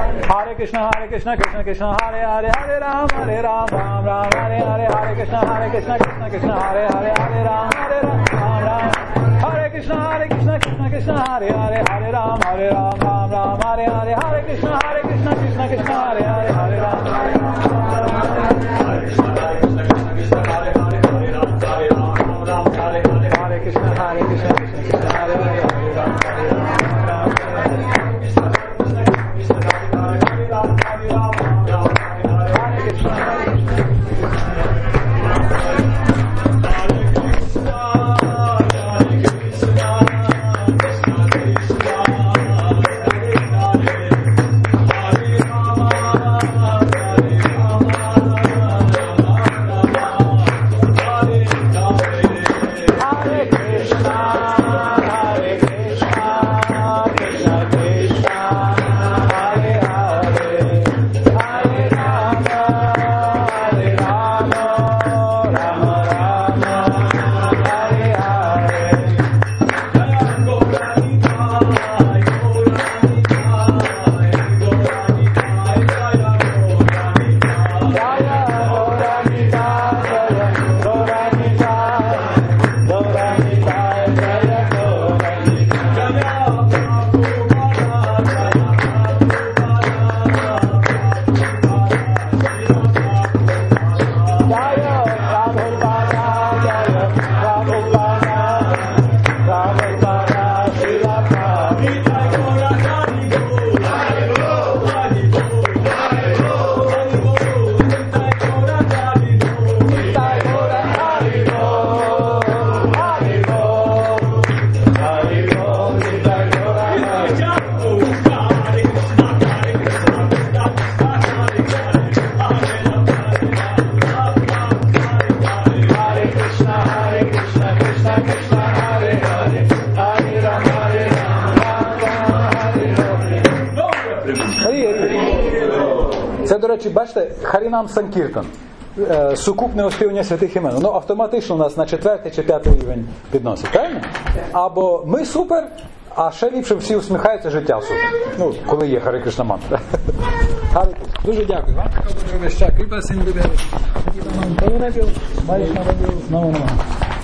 Hare Krishna, Hare Krishna, Krishna Krishna, Hare Hare, Hare Ram, Hare Ram, Ram Ram, Hare Hare, Hare Krishna, Hare Krishna, Krishna Krishna, Hare Hare, Hare Ram, Hare Ram, Ram Ram, Krishna, Hare Krishna, Krishna Krishna, Hare Hare, Hare Ram, Hare Ram, Ram Ram, Hare Hare, Hare Krishna, Hare Krishna, Krishna Krishna, Hare Hare, Hare Ram, Hare Ram, Ram Ram, Hare Hare Речі, бачите, Харінам Санкіртан. Е, Сукупне оспівання святих імен. Воно автоматично у нас на четвертий чи п'ятий рівень підносить, правильно? Або ми супер, а ще ліпше всі усміхаються життя супер. Ну, коли є Хари Кришна мантра. Дуже дякую вам. Кріпа син Знову